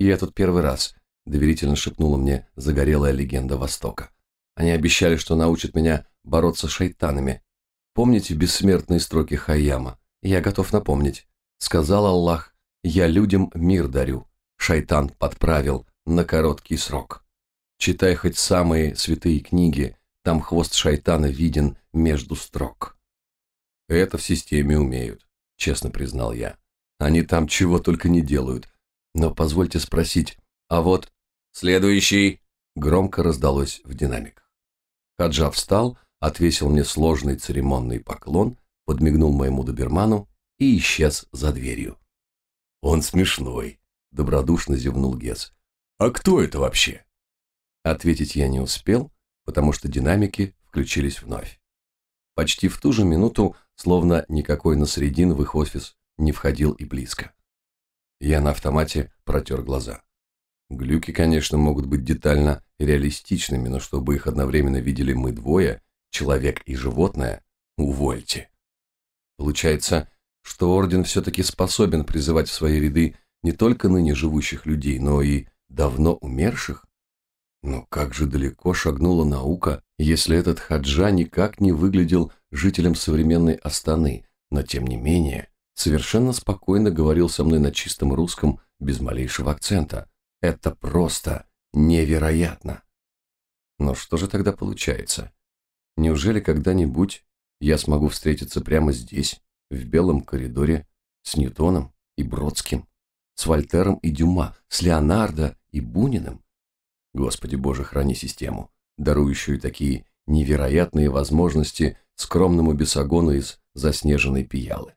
«Я тут первый раз», – доверительно шепнула мне загорелая легенда Востока. «Они обещали, что научат меня бороться с шайтанами. Помните бессмертные строки Хайяма? Я готов напомнить. Сказал Аллах, я людям мир дарю. Шайтан подправил на короткий срок. Читай хоть самые святые книги, там хвост шайтана виден между строк. Это в системе умеют, честно признал я. Они там чего только не делают. Но позвольте спросить, а вот следующий громко раздалось в динамиках. Хаджа встал, отвесил мне сложный церемонный поклон, подмигнул моему доберману и исчез за дверью. «Он смешной», — добродушно зевнул Гес. «А кто это вообще?» Ответить я не успел, потому что динамики включились вновь. Почти в ту же минуту, словно никакой Насредин в их офис не входил и близко. Я на автомате протер глаза. Глюки, конечно, могут быть детально реалистичными, но чтобы их одновременно видели мы двое, человек и животное, увольте. Получается, что Орден все-таки способен призывать в свои ряды не только ныне живущих людей, но и давно умерших? Но как же далеко шагнула наука, если этот хаджа никак не выглядел жителем современной Астаны, но тем не менее совершенно спокойно говорил со мной на чистом русском без малейшего акцента. Это просто невероятно. Но что же тогда получается? Неужели когда-нибудь я смогу встретиться прямо здесь, в белом коридоре, с Ньютоном и Бродским, с Вольтером и Дюма, с Леонардо и Буниным? Господи Боже, храни систему, дарующую такие невероятные возможности скромному бесогону из заснеженной пиялы.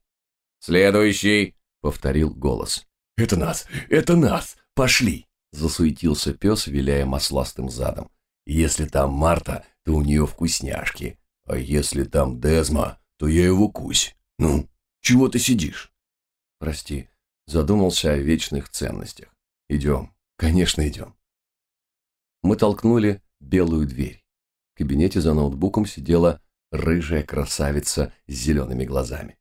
«Следующий!» — повторил голос. «Это нас! Это нас! Пошли!» — засуетился пес, виляя масластым задом. «Если там Марта, то у нее вкусняшки. А если там Дезма, то я его кусь. Ну, чего ты сидишь?» «Прости, задумался о вечных ценностях. Идем, конечно, идем». Мы толкнули белую дверь. В кабинете за ноутбуком сидела рыжая красавица с зелеными глазами.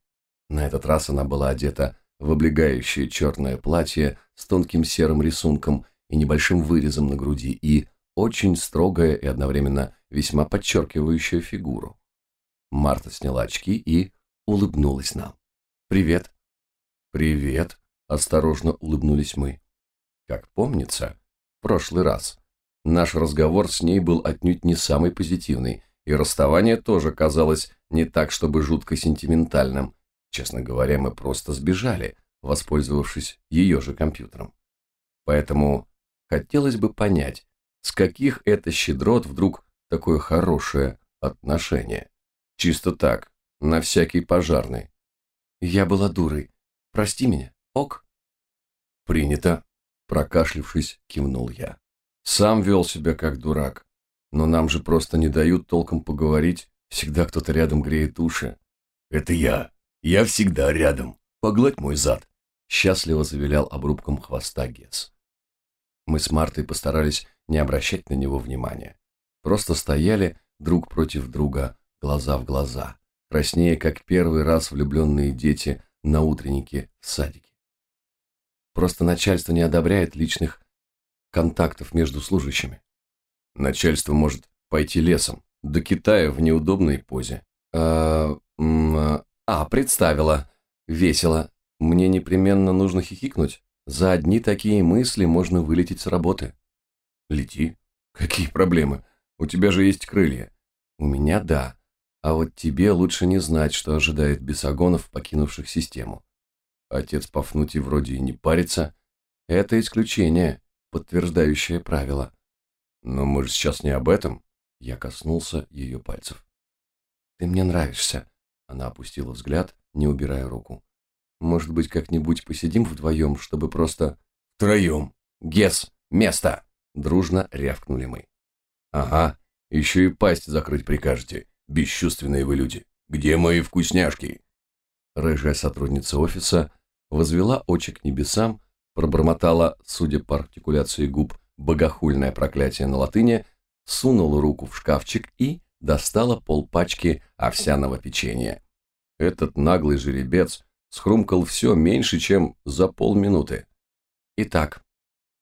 На этот раз она была одета в облегающее черное платье с тонким серым рисунком и небольшим вырезом на груди и очень строгая и одновременно весьма подчеркивающая фигуру. Марта сняла очки и улыбнулась нам. «Привет». «Привет», – осторожно улыбнулись мы. Как помнится, в прошлый раз наш разговор с ней был отнюдь не самый позитивный, и расставание тоже казалось не так, чтобы жутко сентиментальным. Честно говоря, мы просто сбежали, воспользовавшись ее же компьютером. Поэтому хотелось бы понять, с каких это щедрот вдруг такое хорошее отношение? Чисто так, на всякий пожарный. Я была дурой. Прости меня, ок? Принято. Прокашлившись, кивнул я. Сам вел себя как дурак. Но нам же просто не дают толком поговорить. Всегда кто-то рядом греет уши. Это я. Я всегда рядом. Погладь мой зад. Счастливо завилял обрубком хвоста Гес. Мы с Мартой постарались не обращать на него внимания. Просто стояли друг против друга, глаза в глаза, краснее, как первый раз влюбленные дети на утреннике в садике. Просто начальство не одобряет личных контактов между служащими. Начальство может пойти лесом, до Китая в неудобной позе. А, а, представила. Весело. Мне непременно нужно хихикнуть. За одни такие мысли можно вылететь с работы. Лети. Какие проблемы? У тебя же есть крылья. У меня да. А вот тебе лучше не знать, что ожидает бесогонов, покинувших систему. Отец Пафнутий вроде и не парится. Это исключение, подтверждающее правило. Но мы же сейчас не об этом. Я коснулся ее пальцев. Ты мне нравишься. Она опустила взгляд, не убирая руку. Может быть, как-нибудь посидим вдвоем, чтобы просто... Втроем. Гес, место! Дружно рявкнули мы. Ага, еще и пасть закрыть прикажете. Бесчувственные вы люди. Где мои вкусняшки? Рыжая сотрудница офиса возвела очи к небесам, пробормотала, судя по артикуляции губ, богохульное проклятие на латыни, сунула руку в шкафчик и достала полпачки овсяного печенья. Этот наглый жеребец схрумкал все меньше, чем за полминуты. Итак,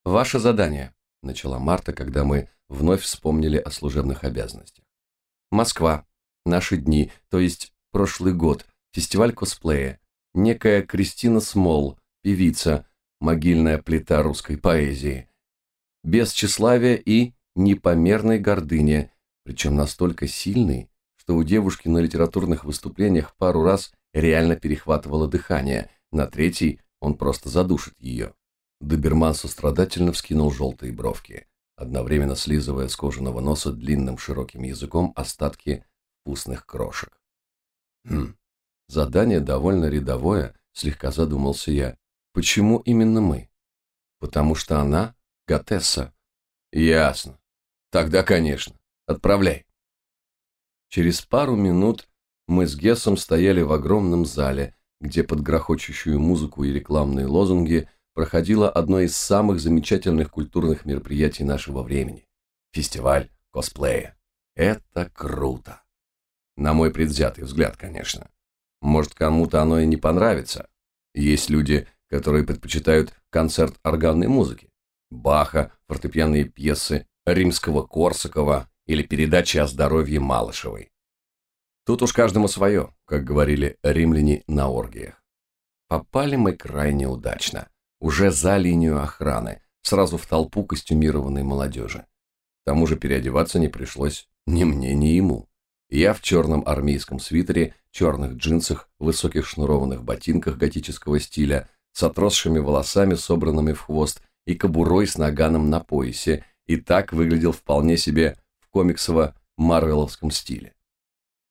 Ваше задание, начала Марта, когда мы вновь вспомнили о служебных обязанностях. Москва. Наши дни, то есть прошлый год. Фестиваль косплея. Некая Кристина Смол, певица, могильная плита русской поэзии. Без тщеславия и непомерной гордыни, причем настолько сильной, что у девушки на литературных выступлениях пару раз реально перехватывало дыхание, на третий он просто задушит ее. Доберман сострадательно вскинул желтые бровки, одновременно слизывая с кожаного носа длинным широким языком остатки вкусных крошек. Хм, задание довольно рядовое, слегка задумался я. Почему именно мы? Потому что она Готесса. Ясно. Тогда, конечно. Отправляй. Через пару минут мы с Гессом стояли в огромном зале, где под грохочущую музыку и рекламные лозунги проходило одно из самых замечательных культурных мероприятий нашего времени – фестиваль косплея. Это круто. На мой предвзятый взгляд, конечно. Может, кому-то оно и не понравится. Есть люди, которые предпочитают концерт органной музыки. Баха, фортепианные пьесы, римского Корсакова или передачи о здоровье Малышевой. Тут уж каждому свое, как говорили римляне на оргиях. Попали мы крайне удачно, уже за линию охраны, сразу в толпу костюмированной молодежи. К тому же переодеваться не пришлось ни мне, ни ему. Я в черном армейском свитере, черных джинсах, высоких шнурованных ботинках готического стиля, с отросшими волосами, собранными в хвост, и кобурой с наганом на поясе, и так выглядел вполне себе комиксово-марвеловском стиле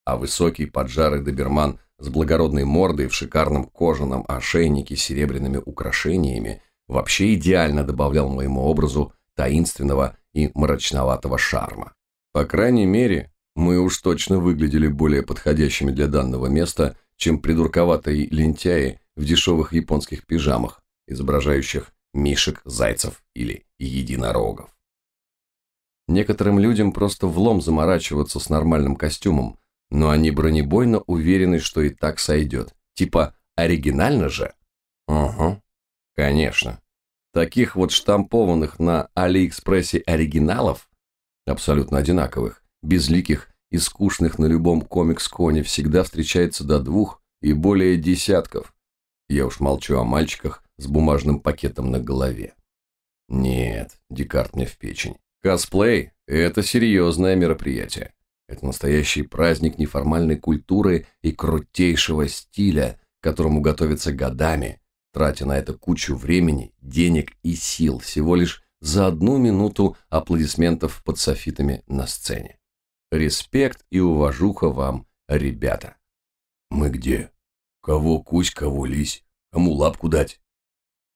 а высокий поджарый доберман с благородной мордой в шикарном кожаном ошейнике с серебряными украшениями вообще идеально добавлял моему образу таинственного и мрачноватого шарма. По крайней мере, мы уж точно выглядели более подходящими для данного места, чем придурковатые лентяи в дешевых японских пижамах, изображающих мишек, зайцев или единорогов. Некоторым людям просто влом заморачиваться с нормальным костюмом, но они бронебойно уверены, что и так сойдет. Типа, оригинально же? Угу, конечно. Таких вот штампованных на Алиэкспрессе оригиналов, абсолютно одинаковых, безликих и скучных на любом комикс-коне всегда встречается до двух и более десятков. Я уж молчу о мальчиках с бумажным пакетом на голове. Нет, Декарт мне в печень. Косплей – это серьезное мероприятие. Это настоящий праздник неформальной культуры и крутейшего стиля, которому готовятся годами, тратя на это кучу времени, денег и сил всего лишь за одну минуту аплодисментов под софитами на сцене. Респект и уважуха вам, ребята. Мы где? Кого кусь, кого лись? Кому лапку дать?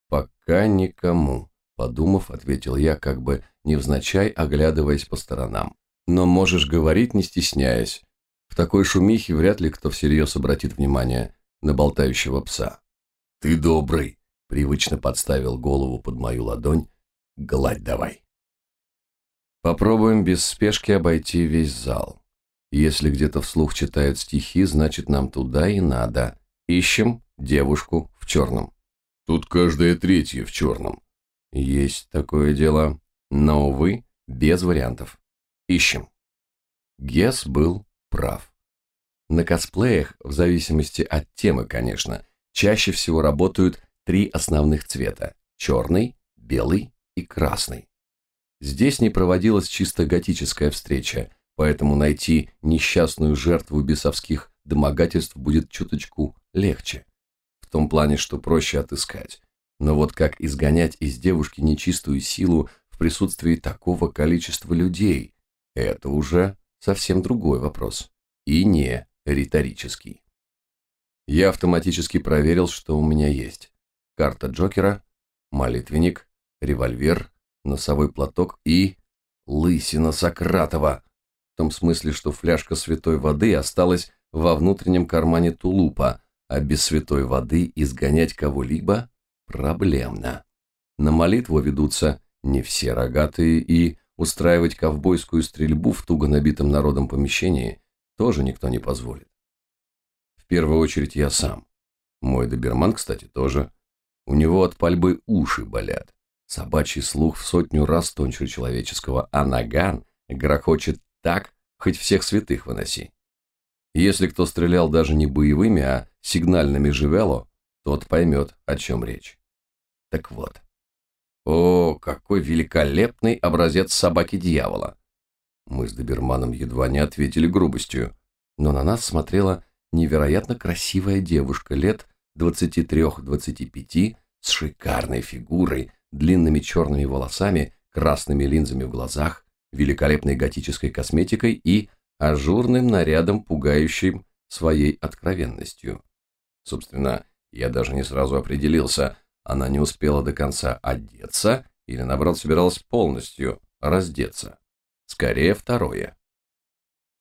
Пока никому, подумав, ответил я, как бы невзначай оглядываясь по сторонам но можешь говорить, не стесняясь. В такой шумихе вряд ли кто всерьез обратит внимание на болтающего пса. «Ты добрый», — привычно подставил голову под мою ладонь. «Гладь давай». Попробуем без спешки обойти весь зал. Если где-то вслух читают стихи, значит нам туда и надо. Ищем девушку в черном. Тут каждая третья в черном. Есть такое дело. Но, увы, без вариантов. Ищем. Гес был прав. На косплеях, в зависимости от темы, конечно, чаще всего работают три основных цвета – черный, белый и красный. Здесь не проводилась чисто готическая встреча, поэтому найти несчастную жертву бесовских домогательств будет чуточку легче. В том плане, что проще отыскать. Но вот как изгонять из девушки нечистую силу присутствии такого количества людей, это уже совсем другой вопрос. И не риторический. Я автоматически проверил, что у меня есть. Карта Джокера, молитвенник, револьвер, носовой платок и... Лысина Сократова. В том смысле, что фляжка святой воды осталась во внутреннем кармане тулупа, а без святой воды изгонять кого-либо проблемно. На молитву ведутся не все рогатые и устраивать ковбойскую стрельбу в туго набитом народом помещении тоже никто не позволит. В первую очередь я сам. Мой доберман, кстати, тоже. У него от пальбы уши болят. Собачий слух в сотню раз тоньше человеческого, а наган грохочет так, хоть всех святых выноси. Если кто стрелял даже не боевыми, а сигнальными живело, тот поймет, о чем речь. Так вот. О, какой великолепный образец собаки-дьявола! Мы с доберманом едва не ответили грубостью, но на нас смотрела невероятно красивая девушка лет 23-25 с шикарной фигурой, длинными черными волосами, красными линзами в глазах, великолепной готической косметикой и ажурным нарядом, пугающим своей откровенностью. Собственно, я даже не сразу определился, она не успела до конца одеться или, наоборот, собиралась полностью раздеться. Скорее, второе.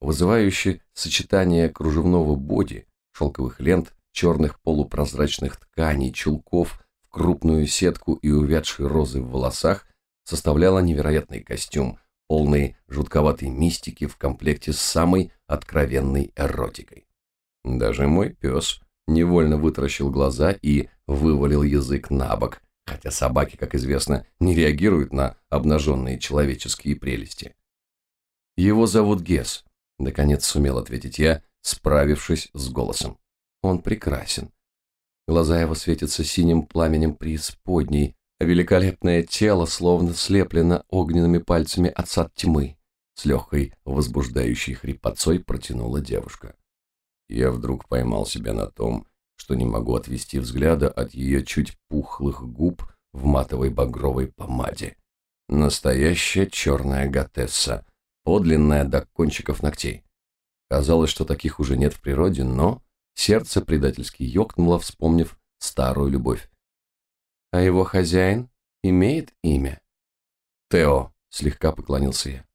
Вызывающее сочетание кружевного боди, шелковых лент, черных полупрозрачных тканей, чулков в крупную сетку и увядшей розы в волосах составляло невероятный костюм, полный жутковатой мистики в комплекте с самой откровенной эротикой. Даже мой пес невольно вытаращил глаза и вывалил язык на бок, хотя собаки, как известно, не реагируют на обнаженные человеческие прелести. «Его зовут Гес», — наконец сумел ответить я, справившись с голосом. «Он прекрасен. Глаза его светятся синим пламенем преисподней, а великолепное тело словно слеплено огненными пальцами от сад тьмы. С легкой, возбуждающей хрипотцой протянула девушка. Я вдруг поймал себя на том, что не могу отвести взгляда от ее чуть пухлых губ в матовой багровой помаде. Настоящая черная готесса, подлинная до кончиков ногтей. Казалось, что таких уже нет в природе, но сердце предательски ёкнуло, вспомнив старую любовь. А его хозяин имеет имя? Тео, слегка поклонился я.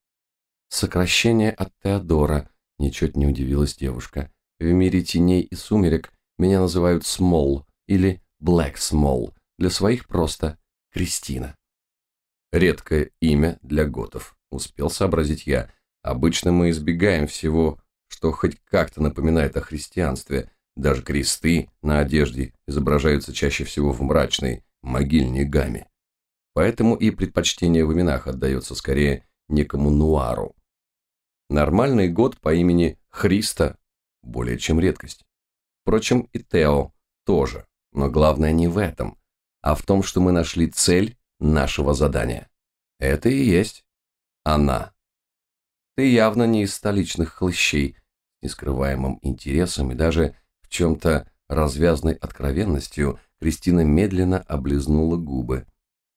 Сокращение от Теодора, ничуть не удивилась девушка. В мире теней и сумерек меня называют Смол или Блэк Смол, для своих просто Кристина. Редкое имя для готов, успел сообразить я. Обычно мы избегаем всего, что хоть как-то напоминает о христианстве. Даже кресты на одежде изображаются чаще всего в мрачной, могильной гамме. Поэтому и предпочтение в именах отдается скорее некому нуару. Нормальный год по имени Христа более чем редкость. Впрочем, и Тео тоже, но главное не в этом, а в том, что мы нашли цель нашего задания. Это и есть она. Ты явно не из столичных хлыщей, с нескрываемым интересом и даже в чем-то развязной откровенностью Кристина медленно облизнула губы.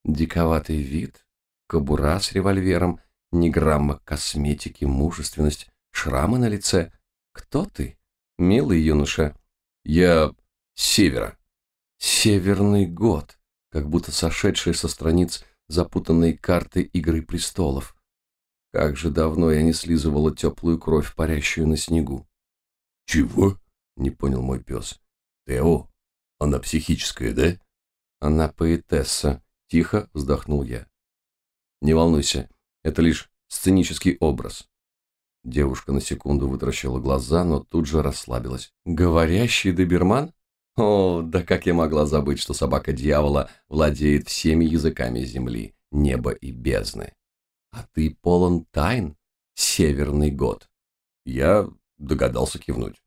Диковатый вид, кобура с револьвером, ни грамма косметики, мужественность, шрамы на лице. Кто ты, милый юноша? Я с севера. Северный год, как будто сошедший со страниц запутанной карты Игры престолов. Как же давно я не слизывала теплую кровь, парящую на снегу. Чего? Не понял мой пес. Тео, она психическая, да? Она поэтесса, тихо вздохнул я. Не волнуйся, это лишь сценический образ. Девушка на секунду вытаращила глаза, но тут же расслабилась. «Говорящий доберман? О, да как я могла забыть, что собака дьявола владеет всеми языками земли, неба и бездны. А ты полон тайн, северный год». Я догадался кивнуть.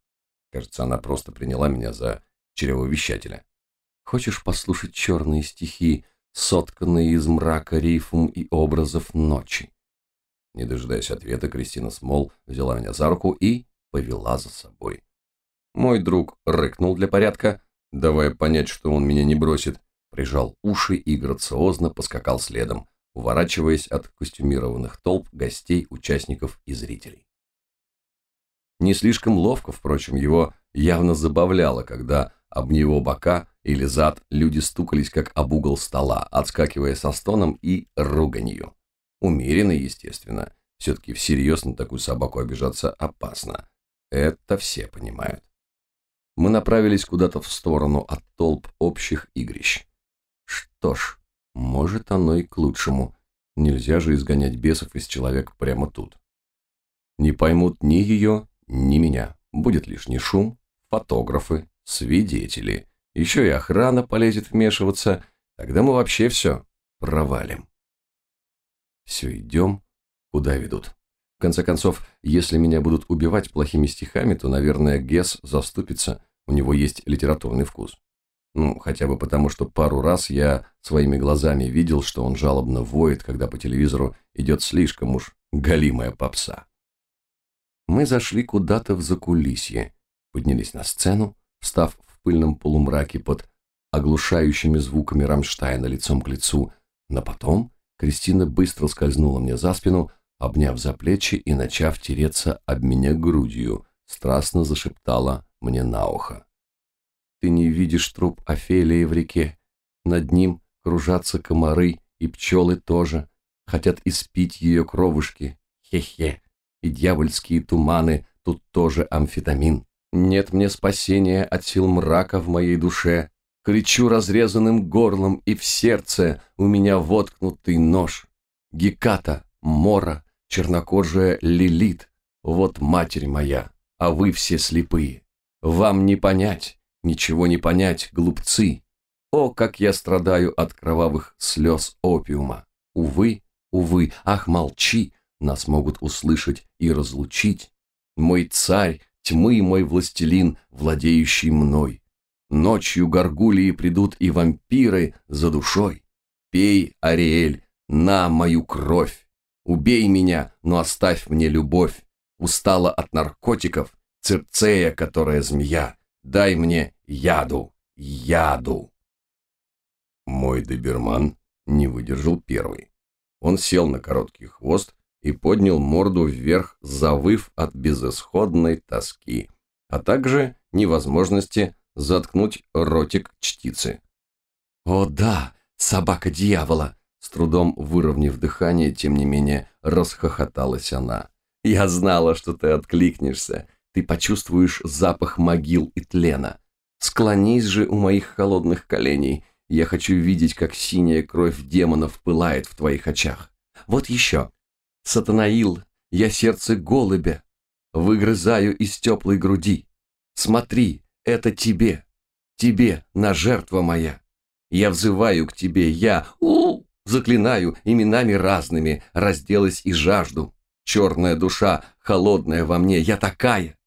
Кажется, она просто приняла меня за чревовещателя. «Хочешь послушать черные стихи, сотканные из мрака рифм и образов ночи?» Не дожидаясь ответа, Кристина Смол взяла меня за руку и повела за собой. Мой друг рыкнул для порядка, давая понять, что он меня не бросит, прижал уши и грациозно поскакал следом, уворачиваясь от костюмированных толп гостей, участников и зрителей. Не слишком ловко, впрочем, его явно забавляло, когда об него бока или зад люди стукались, как об угол стола, отскакивая со стоном и руганью. Умеренно, естественно. Все-таки всерьез на такую собаку обижаться опасно. Это все понимают. Мы направились куда-то в сторону от толп общих игрищ. Что ж, может оно и к лучшему. Нельзя же изгонять бесов из человека прямо тут. Не поймут ни ее, ни меня. Будет лишний шум, фотографы, свидетели. Еще и охрана полезет вмешиваться. Тогда мы вообще все провалим. Все, идем. Куда ведут? В конце концов, если меня будут убивать плохими стихами, то, наверное, Гесс заступится, у него есть литературный вкус. Ну, хотя бы потому, что пару раз я своими глазами видел, что он жалобно воет, когда по телевизору идет слишком уж галимая попса. Мы зашли куда-то в закулисье, поднялись на сцену, встав в пыльном полумраке под оглушающими звуками Рамштайна лицом к лицу, но потом Кристина быстро скользнула мне за спину, обняв за плечи и начав тереться об меня грудью, страстно зашептала мне на ухо. «Ты не видишь труп Офелии в реке. Над ним кружатся комары, и пчелы тоже. Хотят испить ее кровушки. Хе-хе. И дьявольские туманы, тут тоже амфетамин. Нет мне спасения от сил мрака в моей душе. Кричу разрезанным горлом, и в сердце у меня воткнутый нож. Геката, Мора, чернокожая Лилит, вот матерь моя, а вы все слепые. Вам не понять, ничего не понять, глупцы. О, как я страдаю от кровавых слез опиума. Увы, увы, ах, молчи, нас могут услышать и разлучить. Мой царь, тьмы мой властелин, владеющий мной. Ночью горгулии придут и вампиры за душой. Пей, Ариэль, на мою кровь. Убей меня, но оставь мне любовь. Устала от наркотиков, цирцея, которая змея. Дай мне яду, яду. Мой доберман не выдержал первый. Он сел на короткий хвост и поднял морду вверх, завыв от безысходной тоски, а также невозможности заткнуть ротик чтицы. «О да, собака дьявола!» С трудом выровняв дыхание, тем не менее, расхохоталась она. «Я знала, что ты откликнешься. Ты почувствуешь запах могил и тлена. Склонись же у моих холодных коленей. Я хочу видеть, как синяя кровь демонов пылает в твоих очах. Вот еще. Сатанаил, я сердце голубя. Выгрызаю из теплой груди. Смотри, это тебе, тебе, на жертва моя. Я взываю к тебе, я, у, заклинаю именами разными, разделась и жажду. Черная душа, холодная во мне, я такая.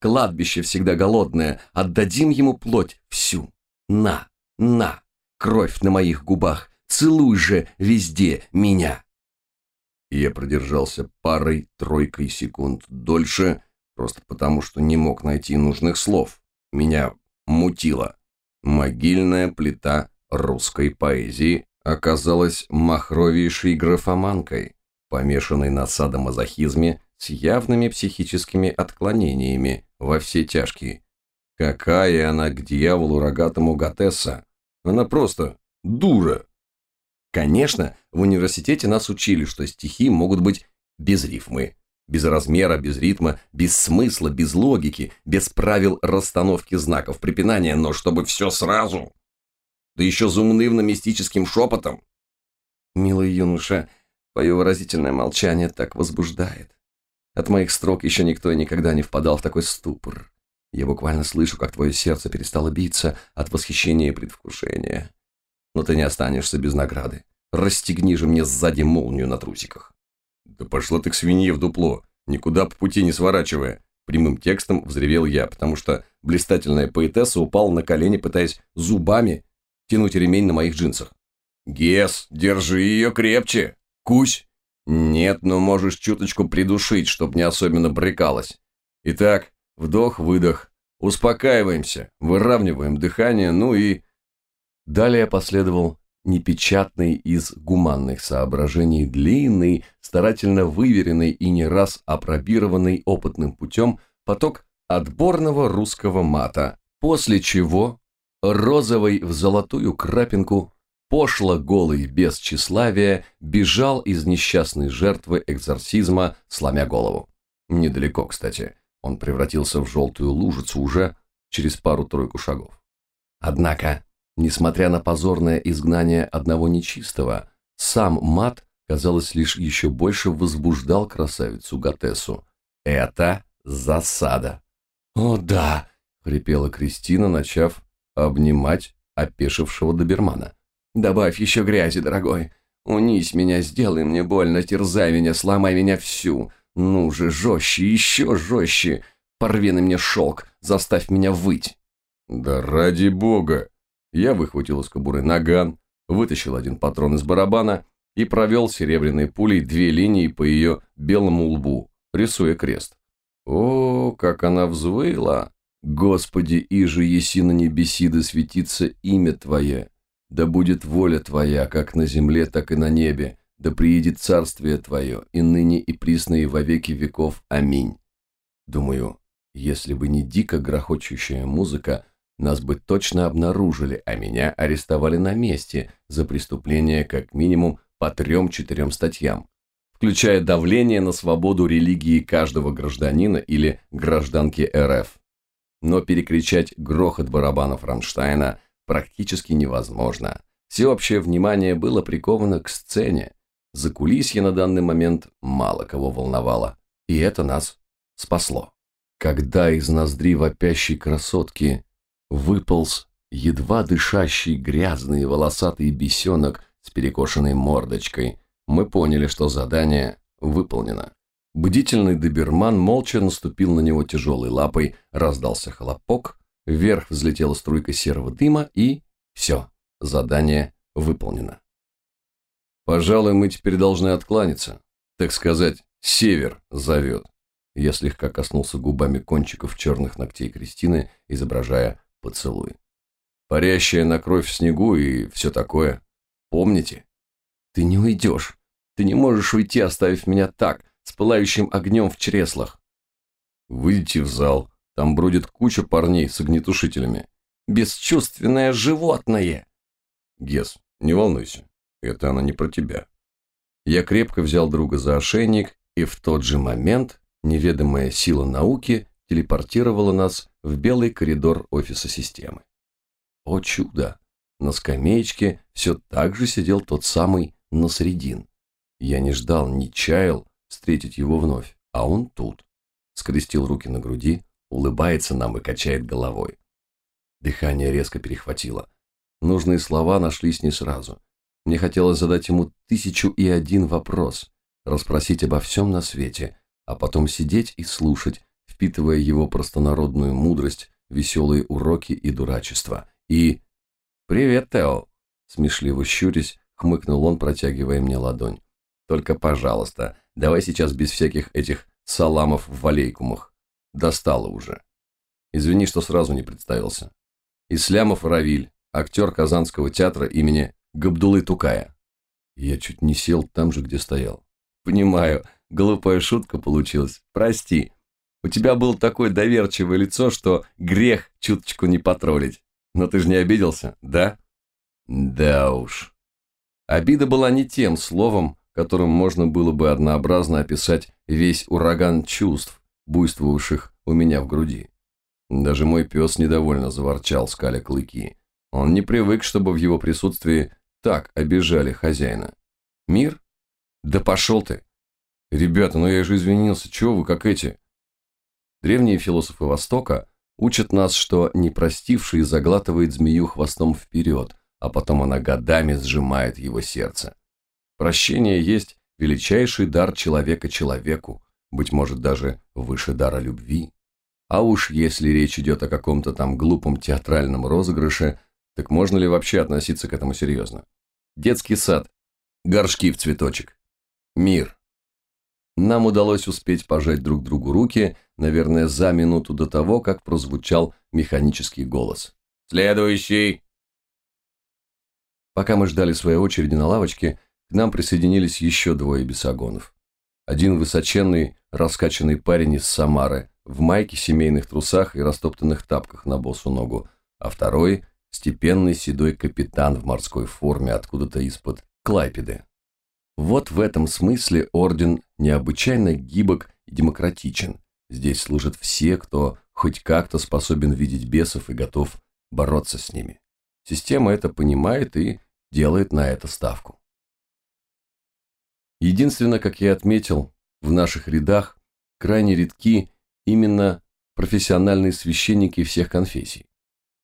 Кладбище всегда голодное, отдадим ему плоть всю. На, на, кровь на моих губах, целуй же везде меня. Я продержался парой-тройкой секунд дольше, просто потому что не мог найти нужных слов. Меня мутило. Могильная плита русской поэзии оказалась махровейшей графоманкой, помешанной на садомазохизме с явными психическими отклонениями во все тяжкие. Какая она к дьяволу рогатому Готесса? Она просто дура. Конечно, в университете нас учили, что стихи могут быть без рифмы, без размера, без ритма, без смысла, без логики, без правил расстановки знаков препинания, но чтобы все сразу. Да еще заунывно-мистическим шепотом. Милый юноша, твое выразительное молчание так возбуждает. От моих строк еще никто и никогда не впадал в такой ступор. Я буквально слышу, как твое сердце перестало биться от восхищения и предвкушения. Но ты не останешься без награды. Расстегни же мне сзади молнию на трусиках. «Да пошла ты к свинье в дупло, никуда по пути не сворачивая!» Прямым текстом взревел я, потому что блистательная поэтесса упала на колени, пытаясь зубами тянуть ремень на моих джинсах. «Гес, держи ее крепче! Кусь!» «Нет, но можешь чуточку придушить, чтоб не особенно брыкалась. Итак, вдох-выдох, успокаиваемся, выравниваем дыхание, ну и...» Далее последовал непечатный из гуманных соображений, длинный, старательно выверенный и не раз опробированный опытным путем поток отборного русского мата, после чего розовый в золотую крапинку, пошло голый без тщеславия, бежал из несчастной жертвы экзорсизма, сломя голову. Недалеко, кстати, он превратился в желтую лужицу уже через пару-тройку шагов. Однако Несмотря на позорное изгнание одного нечистого, сам мат, казалось, лишь еще больше возбуждал красавицу Гатесу. Это засада. «О, да!» — хрипела Кристина, начав обнимать опешившего добермана. «Добавь еще грязи, дорогой. Унись меня, сделай мне больно, терзай меня, сломай меня всю. Ну же, жестче, еще жестче. Порви на мне шелк, заставь меня выть. Да ради бога. Я выхватил из кобуры наган, вытащил один патрон из барабана и провел серебряной пулей две линии по ее белому лбу, рисуя крест. О, как она взвыла! Господи, иже еси на небеси да светится имя Твое, да будет воля Твоя, как на земле, так и на небе, да приедет царствие Твое, и ныне и присно и во веки веков. Аминь. Думаю, если бы не дико грохочущая музыка, нас бы точно обнаружили, а меня арестовали на месте за преступление как минимум по трем-четырем статьям, включая давление на свободу религии каждого гражданина или гражданки РФ. Но перекричать грохот барабанов Рамштайна практически невозможно. Всеобщее внимание было приковано к сцене. Закулисье на данный момент мало кого волновало. И это нас спасло. Когда из ноздри вопящей красотки выполз едва дышащий грязный волосатый бесенок с перекошенной мордочкой, мы поняли, что задание выполнено. Бдительный доберман молча наступил на него тяжелой лапой, раздался хлопок, вверх взлетела струйка серого дыма и... Все, задание выполнено. Пожалуй, мы теперь должны откланяться. Так сказать, север зовет. Я слегка коснулся губами кончиков черных ногтей Кристины, изображая поцелуй. Парящая на кровь в снегу и все такое. Помните? Ты не уйдешь. Ты не можешь уйти, оставив меня так, с пылающим огнем в чреслах. Выйдите в зал. Там бродит куча парней с огнетушителями. Бесчувственное животное! Гес, не волнуйся. Это она не про тебя. Я крепко взял друга за ошейник, и в тот же момент неведомая сила науки телепортировала нас в белый коридор офиса системы. О чудо! На скамеечке все так же сидел тот самый Насредин. Я не ждал, не чаял встретить его вновь, а он тут. Скрестил руки на груди, улыбается нам и качает головой. Дыхание резко перехватило. Нужные слова нашлись не сразу. Мне хотелось задать ему тысячу и один вопрос, расспросить обо всем на свете, а потом сидеть и слушать, впитывая его простонародную мудрость, веселые уроки и дурачество. И «Привет, Тео!» Смешливо щурясь, хмыкнул он, протягивая мне ладонь. «Только, пожалуйста, давай сейчас без всяких этих саламов в валейкумах. Достало уже. Извини, что сразу не представился. Ислямов Равиль, актер Казанского театра имени Габдулы Тукая». Я чуть не сел там же, где стоял. «Понимаю, глупая шутка получилась. Прости. У тебя было такое доверчивое лицо, что грех чуточку не потроллить. Но ты же не обиделся, да? Да уж. Обида была не тем словом, которым можно было бы однообразно описать весь ураган чувств, буйствовавших у меня в груди. Даже мой пес недовольно заворчал, скаля клыки. Он не привык, чтобы в его присутствии так обижали хозяина. Мир? Да пошел ты! Ребята, ну я же извинился, чего вы как эти? Древние философы Востока Учат нас, что непростивший заглатывает змею хвостом вперед, а потом она годами сжимает его сердце. Прощение есть величайший дар человека человеку, быть может даже выше дара любви. А уж если речь идет о каком-то там глупом театральном розыгрыше, так можно ли вообще относиться к этому серьезно? Детский сад, горшки в цветочек, мир. Нам удалось успеть пожать друг другу руки, наверное, за минуту до того, как прозвучал механический голос. «Следующий!» Пока мы ждали своей очереди на лавочке, к нам присоединились еще двое бесогонов. Один высоченный, раскачанный парень из Самары, в майке, семейных трусах и растоптанных тапках на босу ногу, а второй – степенный седой капитан в морской форме откуда-то из-под Клайпеды. Вот в этом смысле орден необычайно гибок и демократичен. Здесь служат все, кто хоть как-то способен видеть бесов и готов бороться с ними. Система это понимает и делает на это ставку. Единственное, как я отметил, в наших рядах крайне редки именно профессиональные священники всех конфессий.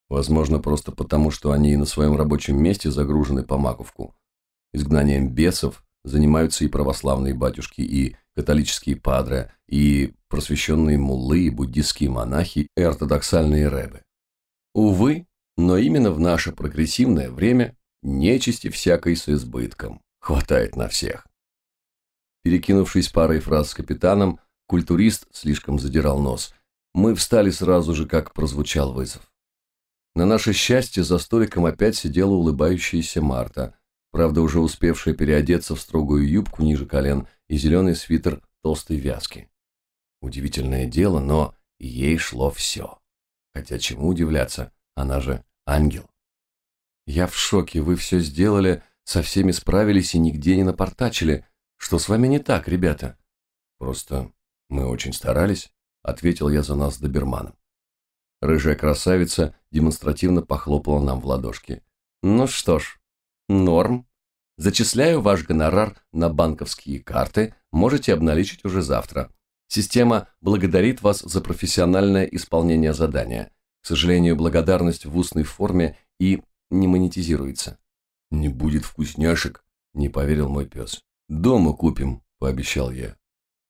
Возможно, просто потому, что они на своем рабочем месте загружены по маковку. изгнанием бесов занимаются и православные батюшки, и католические падре, и просвещенные муллы, и буддистские монахи, и ортодоксальные рэбы. Увы, но именно в наше прогрессивное время нечисти всякой с избытком. Хватает на всех. Перекинувшись парой фраз с капитаном, культурист слишком задирал нос. Мы встали сразу же, как прозвучал вызов. На наше счастье за столиком опять сидела улыбающаяся Марта, правда уже успевшая переодеться в строгую юбку ниже колен и зеленый свитер толстой вязки. Удивительное дело, но ей шло все. Хотя чему удивляться, она же ангел. Я в шоке, вы все сделали, со всеми справились и нигде не напортачили. Что с вами не так, ребята? Просто мы очень старались, ответил я за нас доберманом. Рыжая красавица демонстративно похлопала нам в ладошки. Ну что ж, норм. Зачисляю ваш гонорар на банковские карты, можете обналичить уже завтра. Система благодарит вас за профессиональное исполнение задания. К сожалению, благодарность в устной форме и не монетизируется. «Не будет вкусняшек», – не поверил мой пес. «Дома купим», – пообещал я.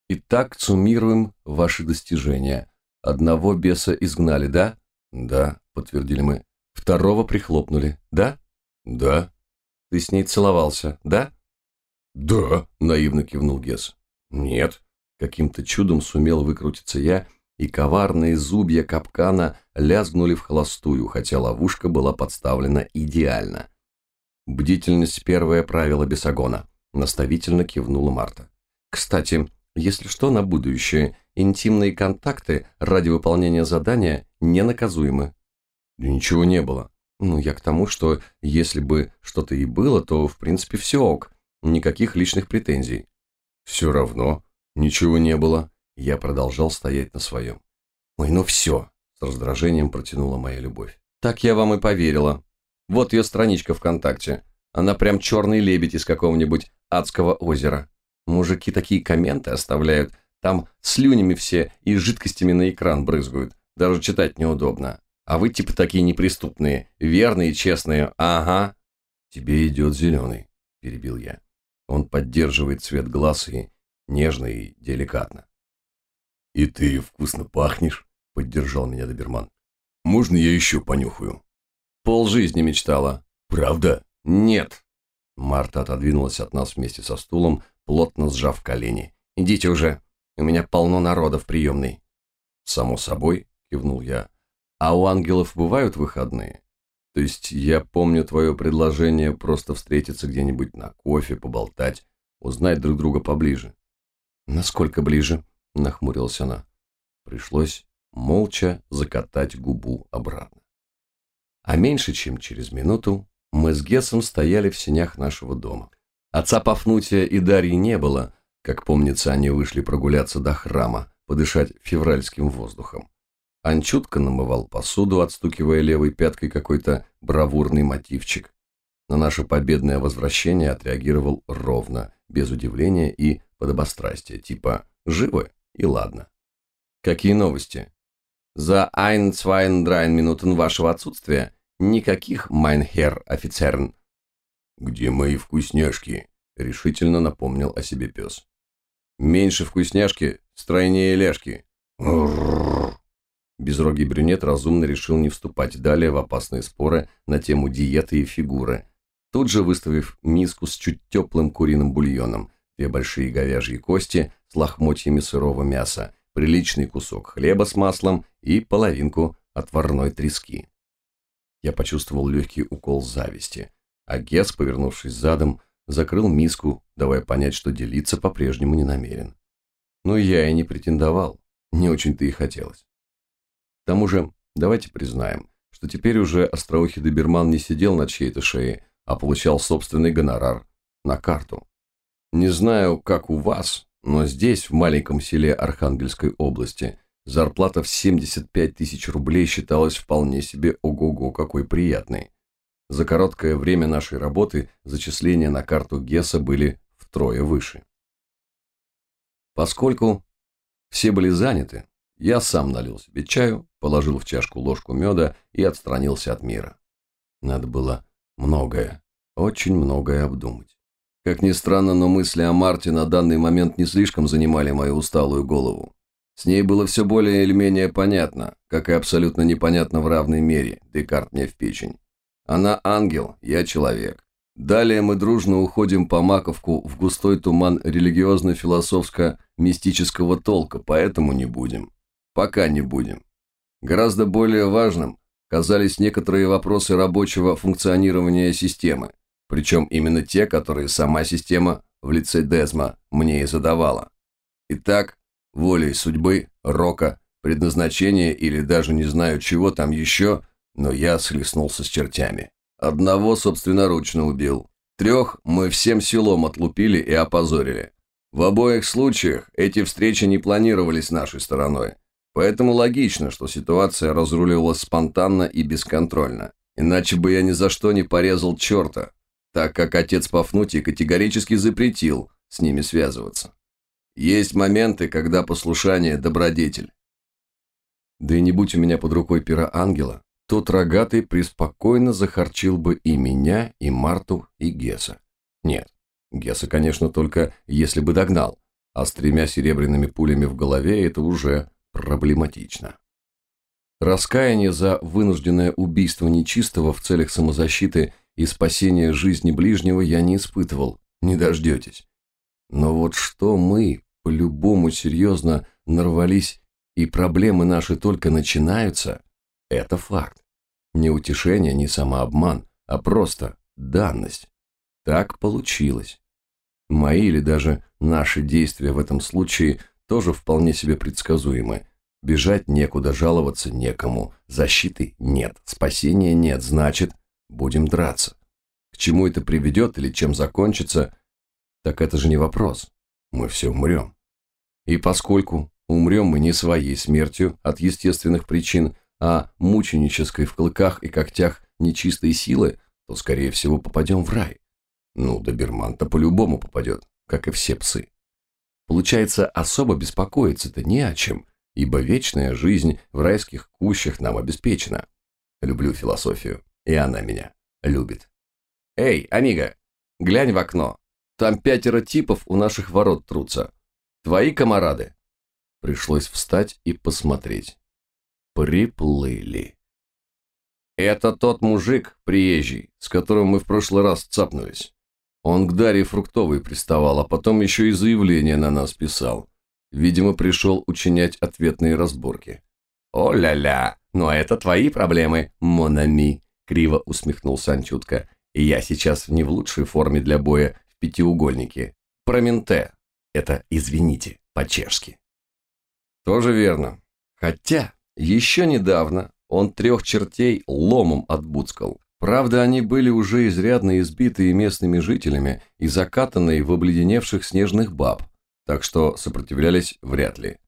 «Итак, суммируем ваши достижения. Одного беса изгнали, да?» «Да», – подтвердили мы. «Второго прихлопнули, да?» «Да». «Ты с ней целовался, да?» «Да», – наивно кивнул Гес. «Нет». Каким-то чудом сумел выкрутиться я, и коварные зубья капкана лязгнули в холостую, хотя ловушка была подставлена идеально. Бдительность – первое правило Бесогона, наставительно кивнула Марта. Кстати, если что, на будущее, интимные контакты ради выполнения задания ненаказуемы. Ничего не было. Ну, я к тому, что если бы что-то и было, то, в принципе, все ок. Никаких личных претензий. Все равно ничего не было. Я продолжал стоять на своем. Ой, ну все, с раздражением протянула моя любовь. Так я вам и поверила. Вот ее страничка ВКонтакте. Она прям черный лебедь из какого-нибудь адского озера. Мужики такие комменты оставляют, там слюнями все и жидкостями на экран брызгают. Даже читать неудобно. А вы типа такие неприступные, верные, честные. Ага. Тебе идет зеленый, перебил я. Он поддерживает цвет глаз и нежно и деликатно. И ты вкусно пахнешь, поддержал меня доберман. Можно я еще понюхаю? Пол жизни мечтала. Правда? Нет. Марта отодвинулась от нас вместе со стулом, плотно сжав колени. Идите уже. У меня полно народа в приемной. Само собой, кивнул я. А у ангелов бывают выходные? То есть я помню твое предложение просто встретиться где-нибудь на кофе, поболтать, узнать друг друга поближе. Насколько ближе? Нахмурилась она. Пришлось молча закатать губу обратно. А меньше чем через минуту мы с Гесом стояли в сенях нашего дома. Отца Пафнутия и Дарьи не было, как помнится, они вышли прогуляться до храма, подышать февральским воздухом. Анчутка намывал посуду, отстукивая левой пяткой какой-то бравурный мотивчик. На наше победное возвращение отреагировал ровно, без удивления и подобострастия, типа «живы» и ладно. Какие новости? За ein, zwei, drei минутен вашего отсутствия никаких, Herr офицерн. Где мои вкусняшки? Решительно напомнил о себе пес. Меньше вкусняшки, стройнее ляжки. Безрогий брюнет разумно решил не вступать далее в опасные споры на тему диеты и фигуры, тут же выставив миску с чуть теплым куриным бульоном, две большие говяжьи кости с лохмотьями сырого мяса, приличный кусок хлеба с маслом и половинку отварной трески. Я почувствовал легкий укол зависти, а Гес, повернувшись задом, закрыл миску, давая понять, что делиться по-прежнему не намерен. Но я и не претендовал, не очень-то и хотелось. К тому же, давайте признаем, что теперь уже остроухий доберман не сидел на чьей-то шее, а получал собственный гонорар на карту. Не знаю, как у вас, но здесь, в маленьком селе Архангельской области, зарплата в 75 тысяч рублей считалась вполне себе ого-го какой приятной. За короткое время нашей работы зачисления на карту Гесса были втрое выше. Поскольку все были заняты, я сам налил себе чаю, положил в чашку ложку меда и отстранился от мира. Надо было многое, очень многое обдумать. Как ни странно, но мысли о Марте на данный момент не слишком занимали мою усталую голову. С ней было все более или менее понятно, как и абсолютно непонятно в равной мере, Декарт мне в печень. Она ангел, я человек. Далее мы дружно уходим по маковку в густой туман религиозно-философско-мистического толка, поэтому не будем. Пока не будем. Гораздо более важным казались некоторые вопросы рабочего функционирования системы, причем именно те, которые сама система в лице Дезма мне и задавала. Итак, волей судьбы, рока, предназначения или даже не знаю чего там еще, но я схлестнулся с чертями. Одного собственноручно убил. Трех мы всем селом отлупили и опозорили. В обоих случаях эти встречи не планировались нашей стороной. Поэтому логично, что ситуация разруливалась спонтанно и бесконтрольно. Иначе бы я ни за что не порезал черта, так как отец Пафнутий категорически запретил с ними связываться. Есть моменты, когда послушание – добродетель. Да и не будь у меня под рукой пера ангела, тот рогатый преспокойно захарчил бы и меня, и Марту, и Геса. Нет, Геса, конечно, только если бы догнал, а с тремя серебряными пулями в голове это уже проблематично. Раскаяние за вынужденное убийство нечистого в целях самозащиты и спасения жизни ближнего я не испытывал, не дождетесь. Но вот что мы, по-любому серьезно, нарвались, и проблемы наши только начинаются, это факт. Не утешение, не самообман, а просто данность. Так получилось. Мои или даже наши действия в этом случае тоже вполне себе предсказуемы. Бежать некуда, жаловаться некому, защиты нет, спасения нет, значит, будем драться. К чему это приведет или чем закончится, так это же не вопрос. Мы все умрем. И поскольку умрем мы не своей смертью от естественных причин, а мученической в клыках и когтях нечистой силы, то, скорее всего, попадем в рай. Ну, доберман-то по-любому попадет, как и все псы. Получается, особо беспокоиться-то не о чем, ибо вечная жизнь в райских кущах нам обеспечена. Люблю философию, и она меня любит. Эй, амиго, глянь в окно. Там пятеро типов у наших ворот трутся. Твои комарады. Пришлось встать и посмотреть приплыли. Это тот мужик, приезжий, с которым мы в прошлый раз цапнулись. Он к Дарье Фруктовой приставал, а потом еще и заявление на нас писал. Видимо, пришел учинять ответные разборки. «О-ля-ля, но это твои проблемы, Монами», — криво усмехнулся Анчутка. «И я сейчас не в лучшей форме для боя в пятиугольнике. Променте. Это, извините, по-чешски». «Тоже верно. Хотя, еще недавно он трех чертей ломом отбуцкал. Правда, они были уже изрядно избитые местными жителями и закатанные в обледеневших снежных баб, так что сопротивлялись вряд ли.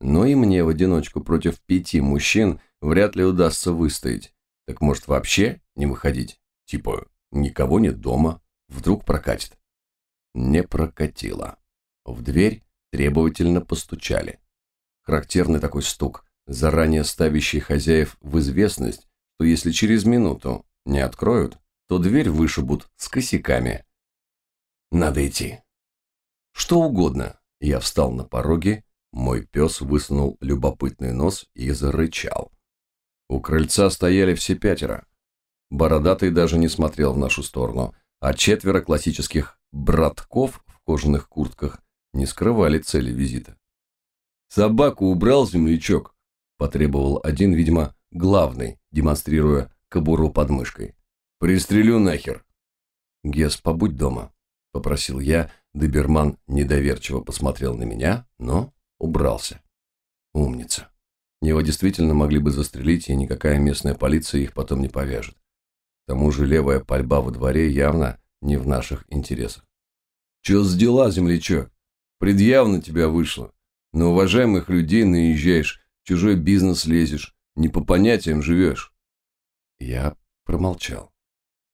Но и мне в одиночку против пяти мужчин вряд ли удастся выстоять. Так может вообще не выходить? Типа, никого нет дома, вдруг прокатит. Не прокатило. В дверь требовательно постучали. Характерный такой стук, заранее ставящий хозяев в известность, что если через минуту не откроют, то дверь вышибут с косяками. Надо идти. Что угодно. Я встал на пороге, мой пес высунул любопытный нос и зарычал. У крыльца стояли все пятеро. Бородатый даже не смотрел в нашу сторону, а четверо классических «братков» в кожаных куртках не скрывали цели визита. «Собаку убрал землячок», потребовал один, видимо, главный, демонстрируя кобуру под мышкой. «Пристрелю нахер!» «Гес, побудь дома», — попросил я. Доберман недоверчиво посмотрел на меня, но убрался. «Умница. Его действительно могли бы застрелить, и никакая местная полиция их потом не повяжет. К тому же левая пальба во дворе явно не в наших интересах. «Чё с дела, землячок? Предъявно тебя вышло. На уважаемых людей наезжаешь, чужой бизнес лезешь, не по понятиям живешь. Я промолчал.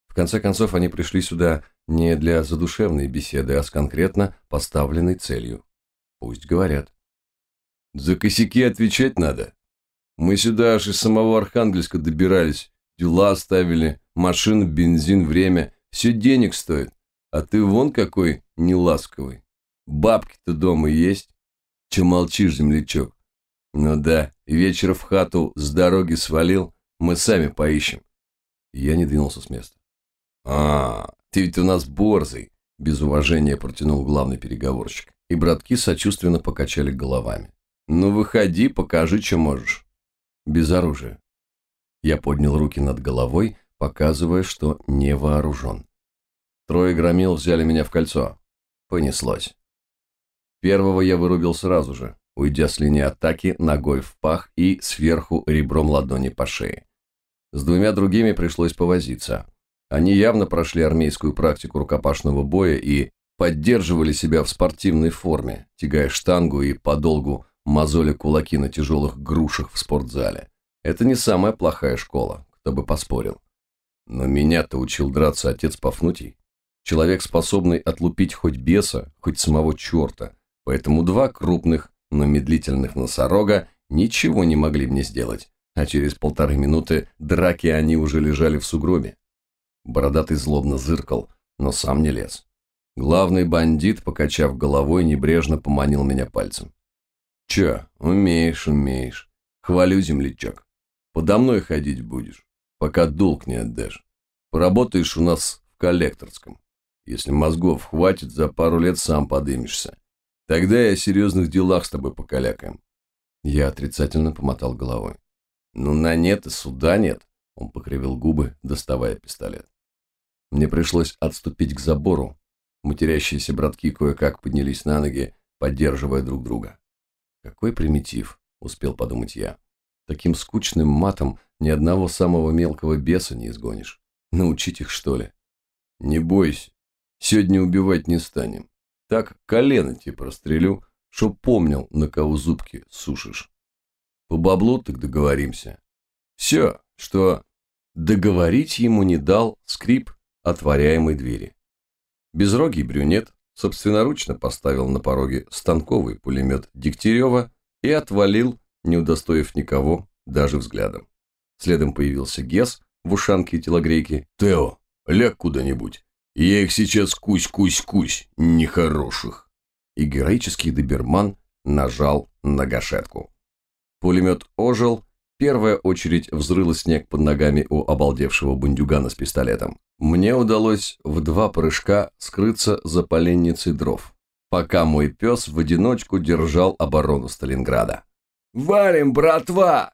В конце концов, они пришли сюда не для задушевной беседы, а с конкретно поставленной целью. Пусть говорят. За косяки отвечать надо. Мы сюда аж из самого Архангельска добирались, дела оставили, машины, бензин, время. Все денег стоит. А ты вон какой неласковый. Бабки-то дома есть? Че молчишь, землячок? Ну да, вечер в хату с дороги свалил, мы сами поищем. Я не двинулся с места. А, ты ведь у нас борзый, без уважения протянул главный переговорщик. И братки сочувственно покачали головами. Ну выходи, покажи, что можешь. Без оружия. Я поднял руки над головой, показывая, что не вооружен. Трое громил взяли меня в кольцо. Понеслось. Первого я вырубил сразу же, уйдя с линии атаки ногой в пах и сверху ребром ладони по шее. С двумя другими пришлось повозиться. Они явно прошли армейскую практику рукопашного боя и поддерживали себя в спортивной форме, тягая штангу и подолгу мозоли кулаки на тяжелых грушах в спортзале. Это не самая плохая школа, кто бы поспорил. Но меня-то учил драться отец Пафнутий. Человек, способный отлупить хоть беса, хоть самого черта. Поэтому два крупных, но медлительных носорога ничего не могли мне сделать. А через полторы минуты драки они уже лежали в сугробе. Бородатый злобно зыркал, но сам не лез. Главный бандит, покачав головой, небрежно поманил меня пальцем. «Чё, умеешь, умеешь. Хвалю, землячок. Подо мной ходить будешь, пока долг не отдашь. Поработаешь у нас в коллекторском. Если мозгов хватит, за пару лет сам подымешься. Тогда я о серьезных делах с тобой покалякаем. Я отрицательно помотал головой. Ну, на нет и суда нет. Он покривил губы, доставая пистолет. Мне пришлось отступить к забору. Матерящиеся братки кое-как поднялись на ноги, поддерживая друг друга. Какой примитив, успел подумать я. Таким скучным матом ни одного самого мелкого беса не изгонишь. Научить их, что ли? Не бойся, сегодня убивать не станем. Так колено тебе прострелю, чтоб помнил, на кого зубки сушишь. По баблу так договоримся. Все, что договорить ему не дал скрип отворяемой двери. Безрогий брюнет собственноручно поставил на пороге станковый пулемет Дегтярева и отвалил не удостоив никого даже взглядом. Следом появился Гес в ушанке и телогрейке. «Тео, ляг куда-нибудь. Я их сейчас кусь-кусь-кусь, нехороших». И героический доберман нажал на гашетку. Пулемет ожил, первая очередь взрыла снег под ногами у обалдевшего бандюгана с пистолетом. Мне удалось в два прыжка скрыться за поленницей дров, пока мой пес в одиночку держал оборону Сталинграда. Валим, братва!»